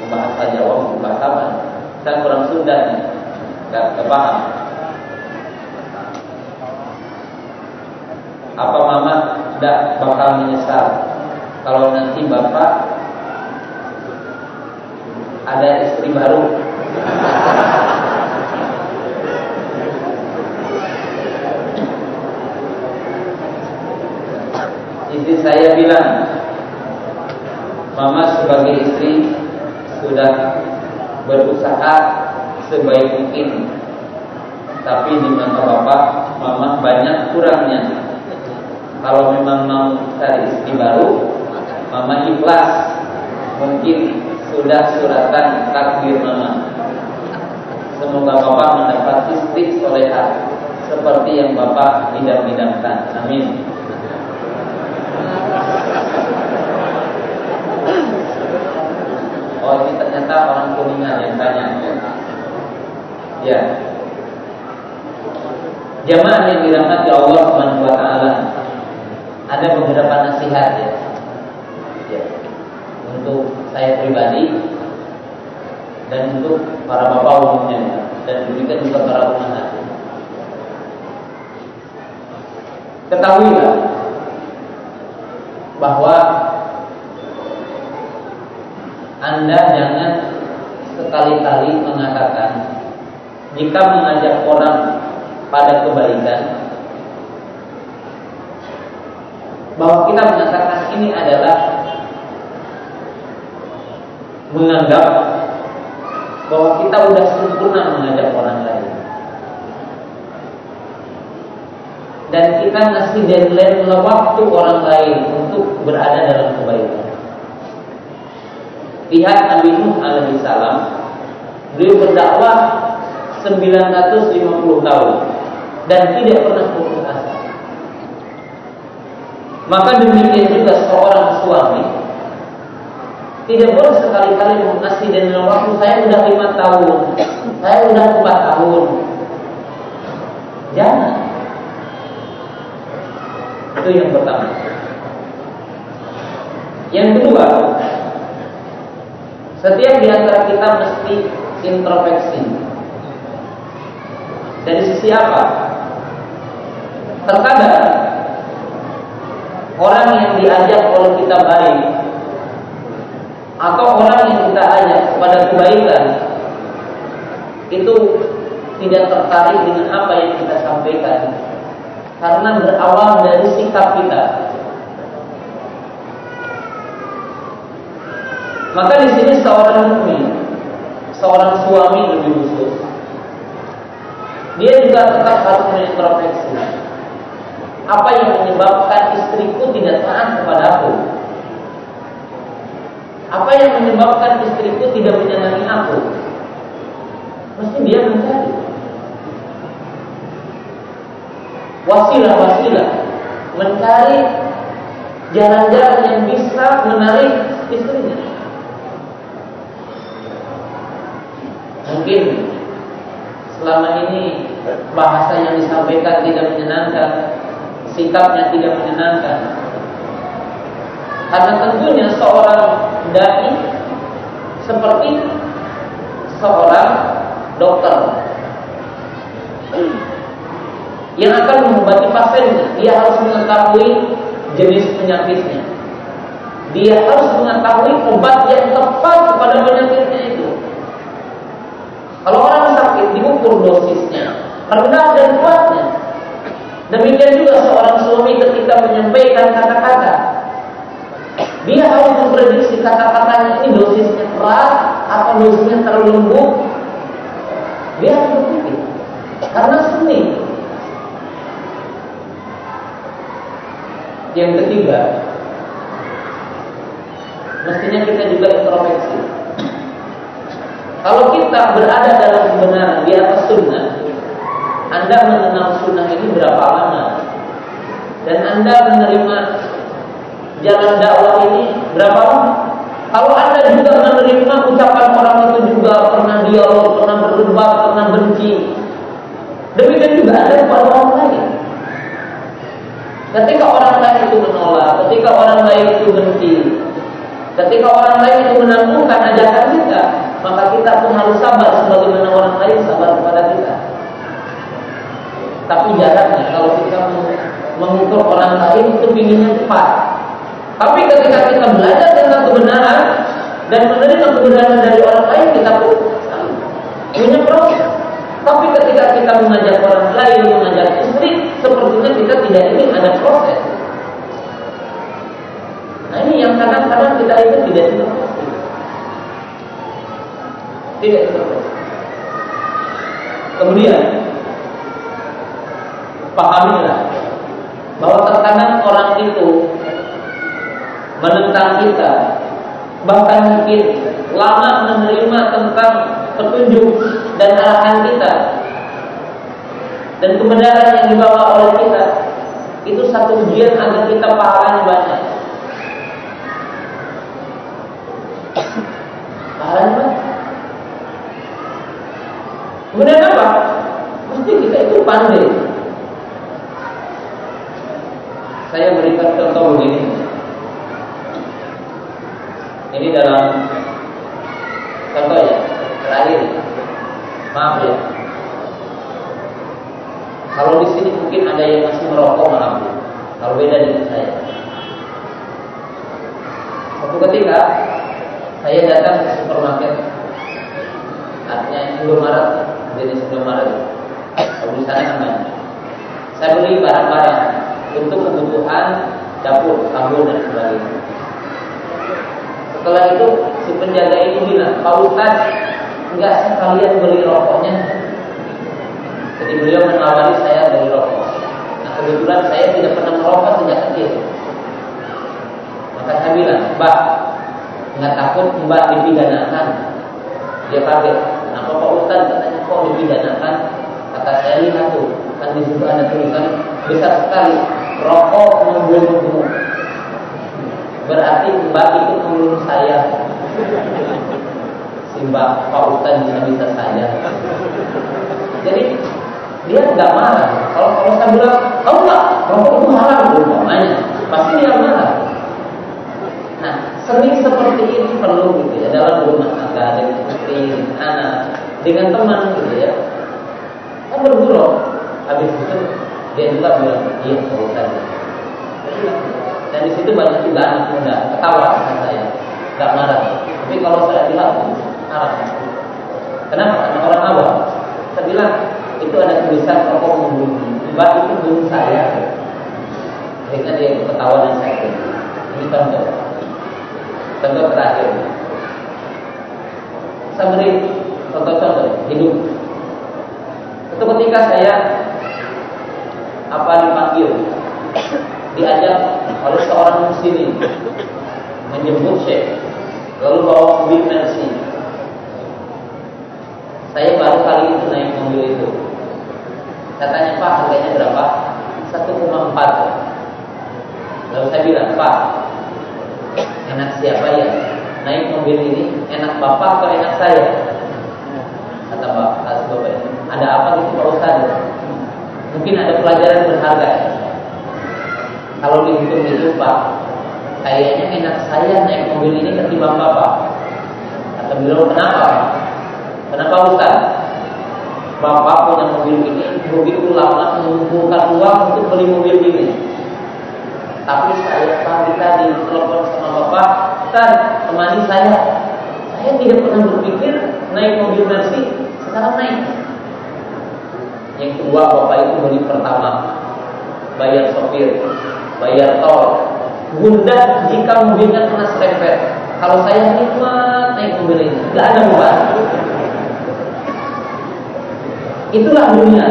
S1: bahasa Jawa bahasa apa? Saya kurang Sunda nih, nggak paham. Apa mama tidak bakal menyesal kalau nanti bapak ada istri baru. Istri saya bilang, Mama sebagai istri sudah berusaha sebaik mungkin, tapi di mata bapak, Mama banyak kurangnya kalau memang mau cari istri baru, Mama ikhlas. Mungkin sudah suratan takdir mama. Semoga Bapak mendapat istri soleha Seperti yang Bapak bidang-bidangkan. Amin. Oh ini ternyata orang kuningan yang tanya. Ya. Jemaah yang dirahmati Allah SWT. Ada beberapa nasihat ya. Untuk saya pribadi dan untuk para bapak umumnya dan demikian juga para umat. Ketahuilah bahwa Anda jangan sekali-kali mengatakan jika mengajak orang pada kebaikan bahwa kita mengatakan ini adalah menganggap bahwa kita sudah sempurna mengajak orang lain dan kita ngasih deadline waktu orang lain untuk berada dalam kebaikan Lihat Nabi Nuh alaihi salam, beliau berdakwah 950 tahun dan tidak pernah putus asa. Maka demikian juga seorang suami tidak boleh sekali-kali mengasih dan waktu saya sudah lima tahun, saya sudah empat tahun. Jangan. Itu yang pertama. Yang kedua, setiap di antara kita mesti introspeksi. Dari sisi apa? Terkadang orang yang diajak oleh kita baik atau orang yang kita ajak kepada kebaikan itu tidak tertarik dengan apa yang kita sampaikan karena berawal dari sikap kita Maka di sini seorang mukmin, seorang suami lebih khusus, dia juga tetap harus mengintrospeksi. Apa yang menyebabkan istriku tidak taat kepada aku? Apa yang menyebabkan istriku tidak menyenangi aku? Mesti dia mencari wasilah-wasilah, mencari jalan-jalan yang bisa menarik istrinya. Mungkin selama ini bahasa yang disampaikan tidak menyenangkan, sikapnya tidak menyenangkan. Karena tentunya seorang dai seperti seorang dokter yang akan mengobati pasiennya. Dia harus mengetahui jenis penyakitnya. Dia harus mengetahui obat yang tepat kepada penyakitnya itu. Kalau orang sakit diukur dosisnya, rendah dan kuatnya. Demikian juga seorang suami ketika menyampaikan kata-kata, dia harus memprediksi kata-katanya ini dosisnya keras atau dosisnya terlalu lembut. Dia harus berpikir karena seni. Yang ketiga, mestinya kita juga introspeksi. Kalau kita berada dalam kebenaran di atas sunnah, Anda mengenal sunnah ini berapa lama? Dan Anda menerima jalan dakwah ini berapa? Kalau Anda juga menerima ucapan orang itu juga pernah dialog, pernah berdebat, pernah benci, demikian juga Anda kepada orang lain. Ketika orang lain itu menolak, ketika orang lain itu benci, ketika orang lain itu menangguhkan ajakan kita, maka kita pun harus sabar sebagaimana orang lain sabar kepada kita. Tapi jaraknya kalau kita mengukur orang lain itu pinginnya cepat. Tapi ketika kita belajar tentang kebenaran dan menerima kebenaran dari orang lain, kita pun punya proses. Tapi ketika kita mengajak orang lain, mengajak istri, sepertinya kita tidak ingin ada proses. Nah ini yang kadang-kadang kita itu tidak ingin. Tidak intervensi. Kemudian pahamilah bahwa terkadang orang itu menentang kita, bahkan mungkin lama menerima tentang petunjuk dan arahan kita dan kebenaran yang dibawa oleh kita itu satu ujian agar kita pahalanya banyak. Pahalanya banyak. Kemudian apa? Mesti kita itu pandai. Saya berikan contoh begini. Ini dalam contoh ya, terakhir. Maaf ya. Kalau di sini mungkin ada yang masih merokok, maaf ya. Kalau beda dengan saya. Suatu ketika saya datang ke supermarket, artinya Indomaret, jadi Indomaret. Kalau di sana namanya. Saya beli barang-barang untuk kebutuhan dapur, sabun dan sebagainya. Setelah itu si penjaga ini bilang, Pak Ustaz, enggak sekalian beli rokoknya. Jadi beliau menawari saya beli rokok. Nah kebetulan saya tidak pernah merokok sejak kecil. Maka saya bilang, Mbak, nggak takut Mbak dipidanakan? Dia kaget. Kenapa Pak Ustaz katanya kok dipidanakan? Kata saya lihat tuh, kan di situ ada tulisan besar sekali, rokok membunuhmu. Berarti Mbak itu membunuh saya. Si Mbak Pak Ustaz bisa-bisa saya. Jadi dia nggak marah. Kalau kalau saya bilang, tahu nggak, rokok itu haram, umpamanya, pasti dia marah. Nah, seni seperti ini perlu gitu ya dalam rumah tangga dengan istri, anak, dengan teman gitu ya. Kan bergurau, habis itu dia juga bilang, iya Pak Ustaz. Dan di situ banyak juga anak muda ketawa sama saya, nggak marah. Tapi kalau saya bilang marah. Kenapa? Karena orang awam. Saya bilang itu ada tulisan rokok membunuh. Mbak itu bunuh saya. Akhirnya dia ketawa dan sakit. Ini contoh. Contoh terakhir. Saya beri contoh-contoh hidup. Itu ketika saya apa dipanggil diajak oleh seorang muslim. Menjemput syekh lalu bawa mobil Mercy saya baru kali itu naik mobil itu. Katanya Pak harganya berapa? 1,4 lalu saya bilang Pak enak siapa ya? Naik mobil ini enak bapak atau enak saya? Kata bapak ada apa gitu Pak Ustaz mungkin ada pelajaran berharga kalau dihitung itu Pak kayaknya enak saya naik mobil ini ketimbang bapak. Kata beliau kenapa kenapa Ustaz? Bapak punya mobil ini begitu lama mengumpulkan uang untuk beli mobil ini. Tapi saya pagi tadi telepon sama bapak, Ustaz, temani saya. Saya tidak pernah berpikir naik mobil Mercy, sekarang naik. Yang kedua, bapak itu beli pertama, bayar sopir, bayar tol. Bunda jika mobilnya kena serempet. Kalau saya nikmat naik mobil ini, nggak ada beban. Itulah dunia.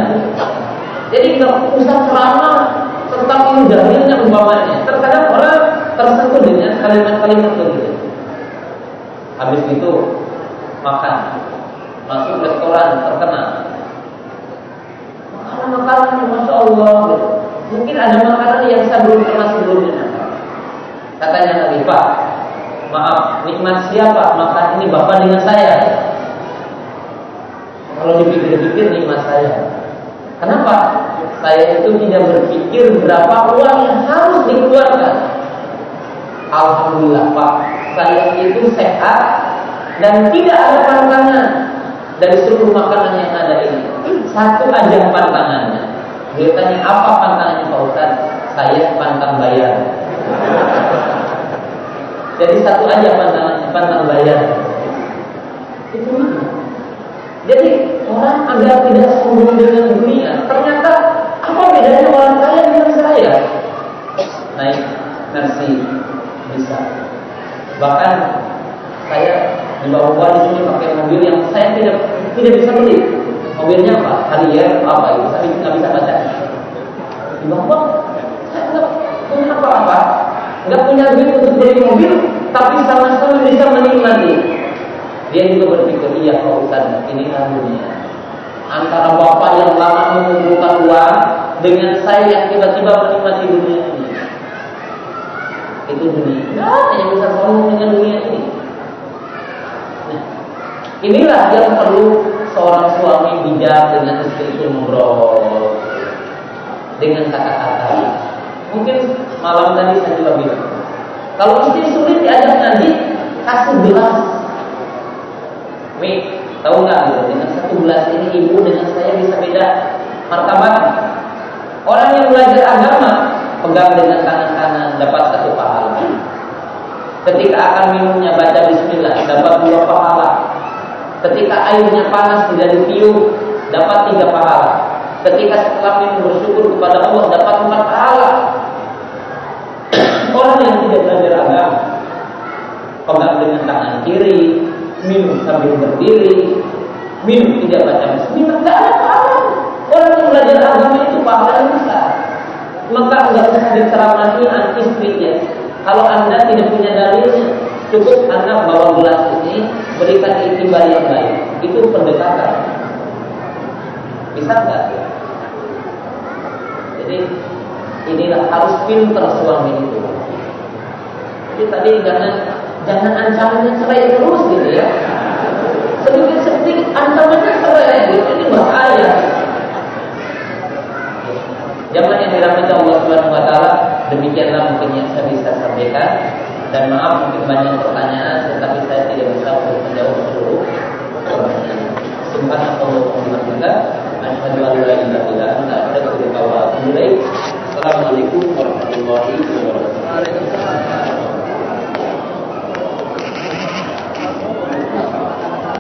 S1: Jadi nggak usah ceramah tentang indahnya umpamanya. Terkadang orang tersentuh dengan kalimat-kalimat begitu. Habis itu makan, masuk restoran terkenal. Makanan-makanan, masya Allah. Gitu. Mungkin ada makanan yang saya belum pernah sebelumnya. Katanya Pak, maaf, nikmat siapa makan ini bapak dengan saya? Kalau dipikir-pikir nikmat saya. Kenapa? Saya itu tidak berpikir berapa uang yang harus dikeluarkan. Alhamdulillah Pak, saya itu sehat dan tidak ada pantangan dari seluruh makanan yang ada ini. Satu aja pantangannya. Dia tanya apa pantangannya Pak Ustaz? Saya pantang bayar. Jadi satu aja pantangannya, pantang bayar. Itu mana? Jadi orang agar tidak sombong dengan dunia, ternyata apa bedanya orang kaya dengan saya? Naik nasi bisa. Bahkan saya di bawah di sini pakai mobil yang saya tidak tidak bisa beli. Mobilnya apa? Harrier apa itu? Saya nggak bisa baca. Di saya nggak punya apa-apa, nggak punya duit untuk beli mobil, tapi sama-sama bisa menikmati. Dia juga berpikir, iya Ustaz, ini dunia. Antara bapak yang lama mengumpulkan uang dengan saya yang tiba-tiba menikmati dunia ini. Itu dunia. Ada yang bisa sombong dengan dunia ini. Nah, inilah yang perlu seorang suami bijak dengan istri itu ngobrol dengan kata-kata. Mungkin malam tadi saya juga bilang, kalau istri sulit diajak ngaji, kasih gelas. Mi, tahu nggak gitu? Dengan satu gelas ini ibu dengan saya bisa beda martabat. Orang yang belajar agama pegang dengan tangan kanan dapat satu pahala. Ketika akan minumnya baca bismillah dapat dua pahala. Ketika airnya panas tidak ditiup dapat tiga pahala. Ketika setelah minum bersyukur kepada Allah dapat empat pahala. Orang yang tidak belajar agama pegang dengan tangan kiri, minum sambil berdiri, minum tidak baca bismillah, tidak ada pahala. Orang yang belajar agama itu pahala besar. Maka nggak usah diceramahi istrinya. Kalau anda tidak punya dalilnya, cukup anda bawa gelas ini, berikan itibar yang baik. Itu pendekatan. Bisa nggak? Jadi inilah harus pintar suami itu. Jadi tadi jangan jangan ancamannya cerai terus gitu ya. Sedikit sedikit ancamannya cerai gitu ini bahaya. Zaman yang dirahmati Allah Subhanahu Wa Taala demikianlah mungkin yang saya bisa sampaikan dan maaf mungkin banyak pertanyaan tetapi saya tidak bisa untuk menjawab seluruh pertanyaan. Subhanallah asyhadu an la ilaha illa anta astaghfiruka wa atubu ilaik. Assalamualaikum warahmatullahi wabarakatuh.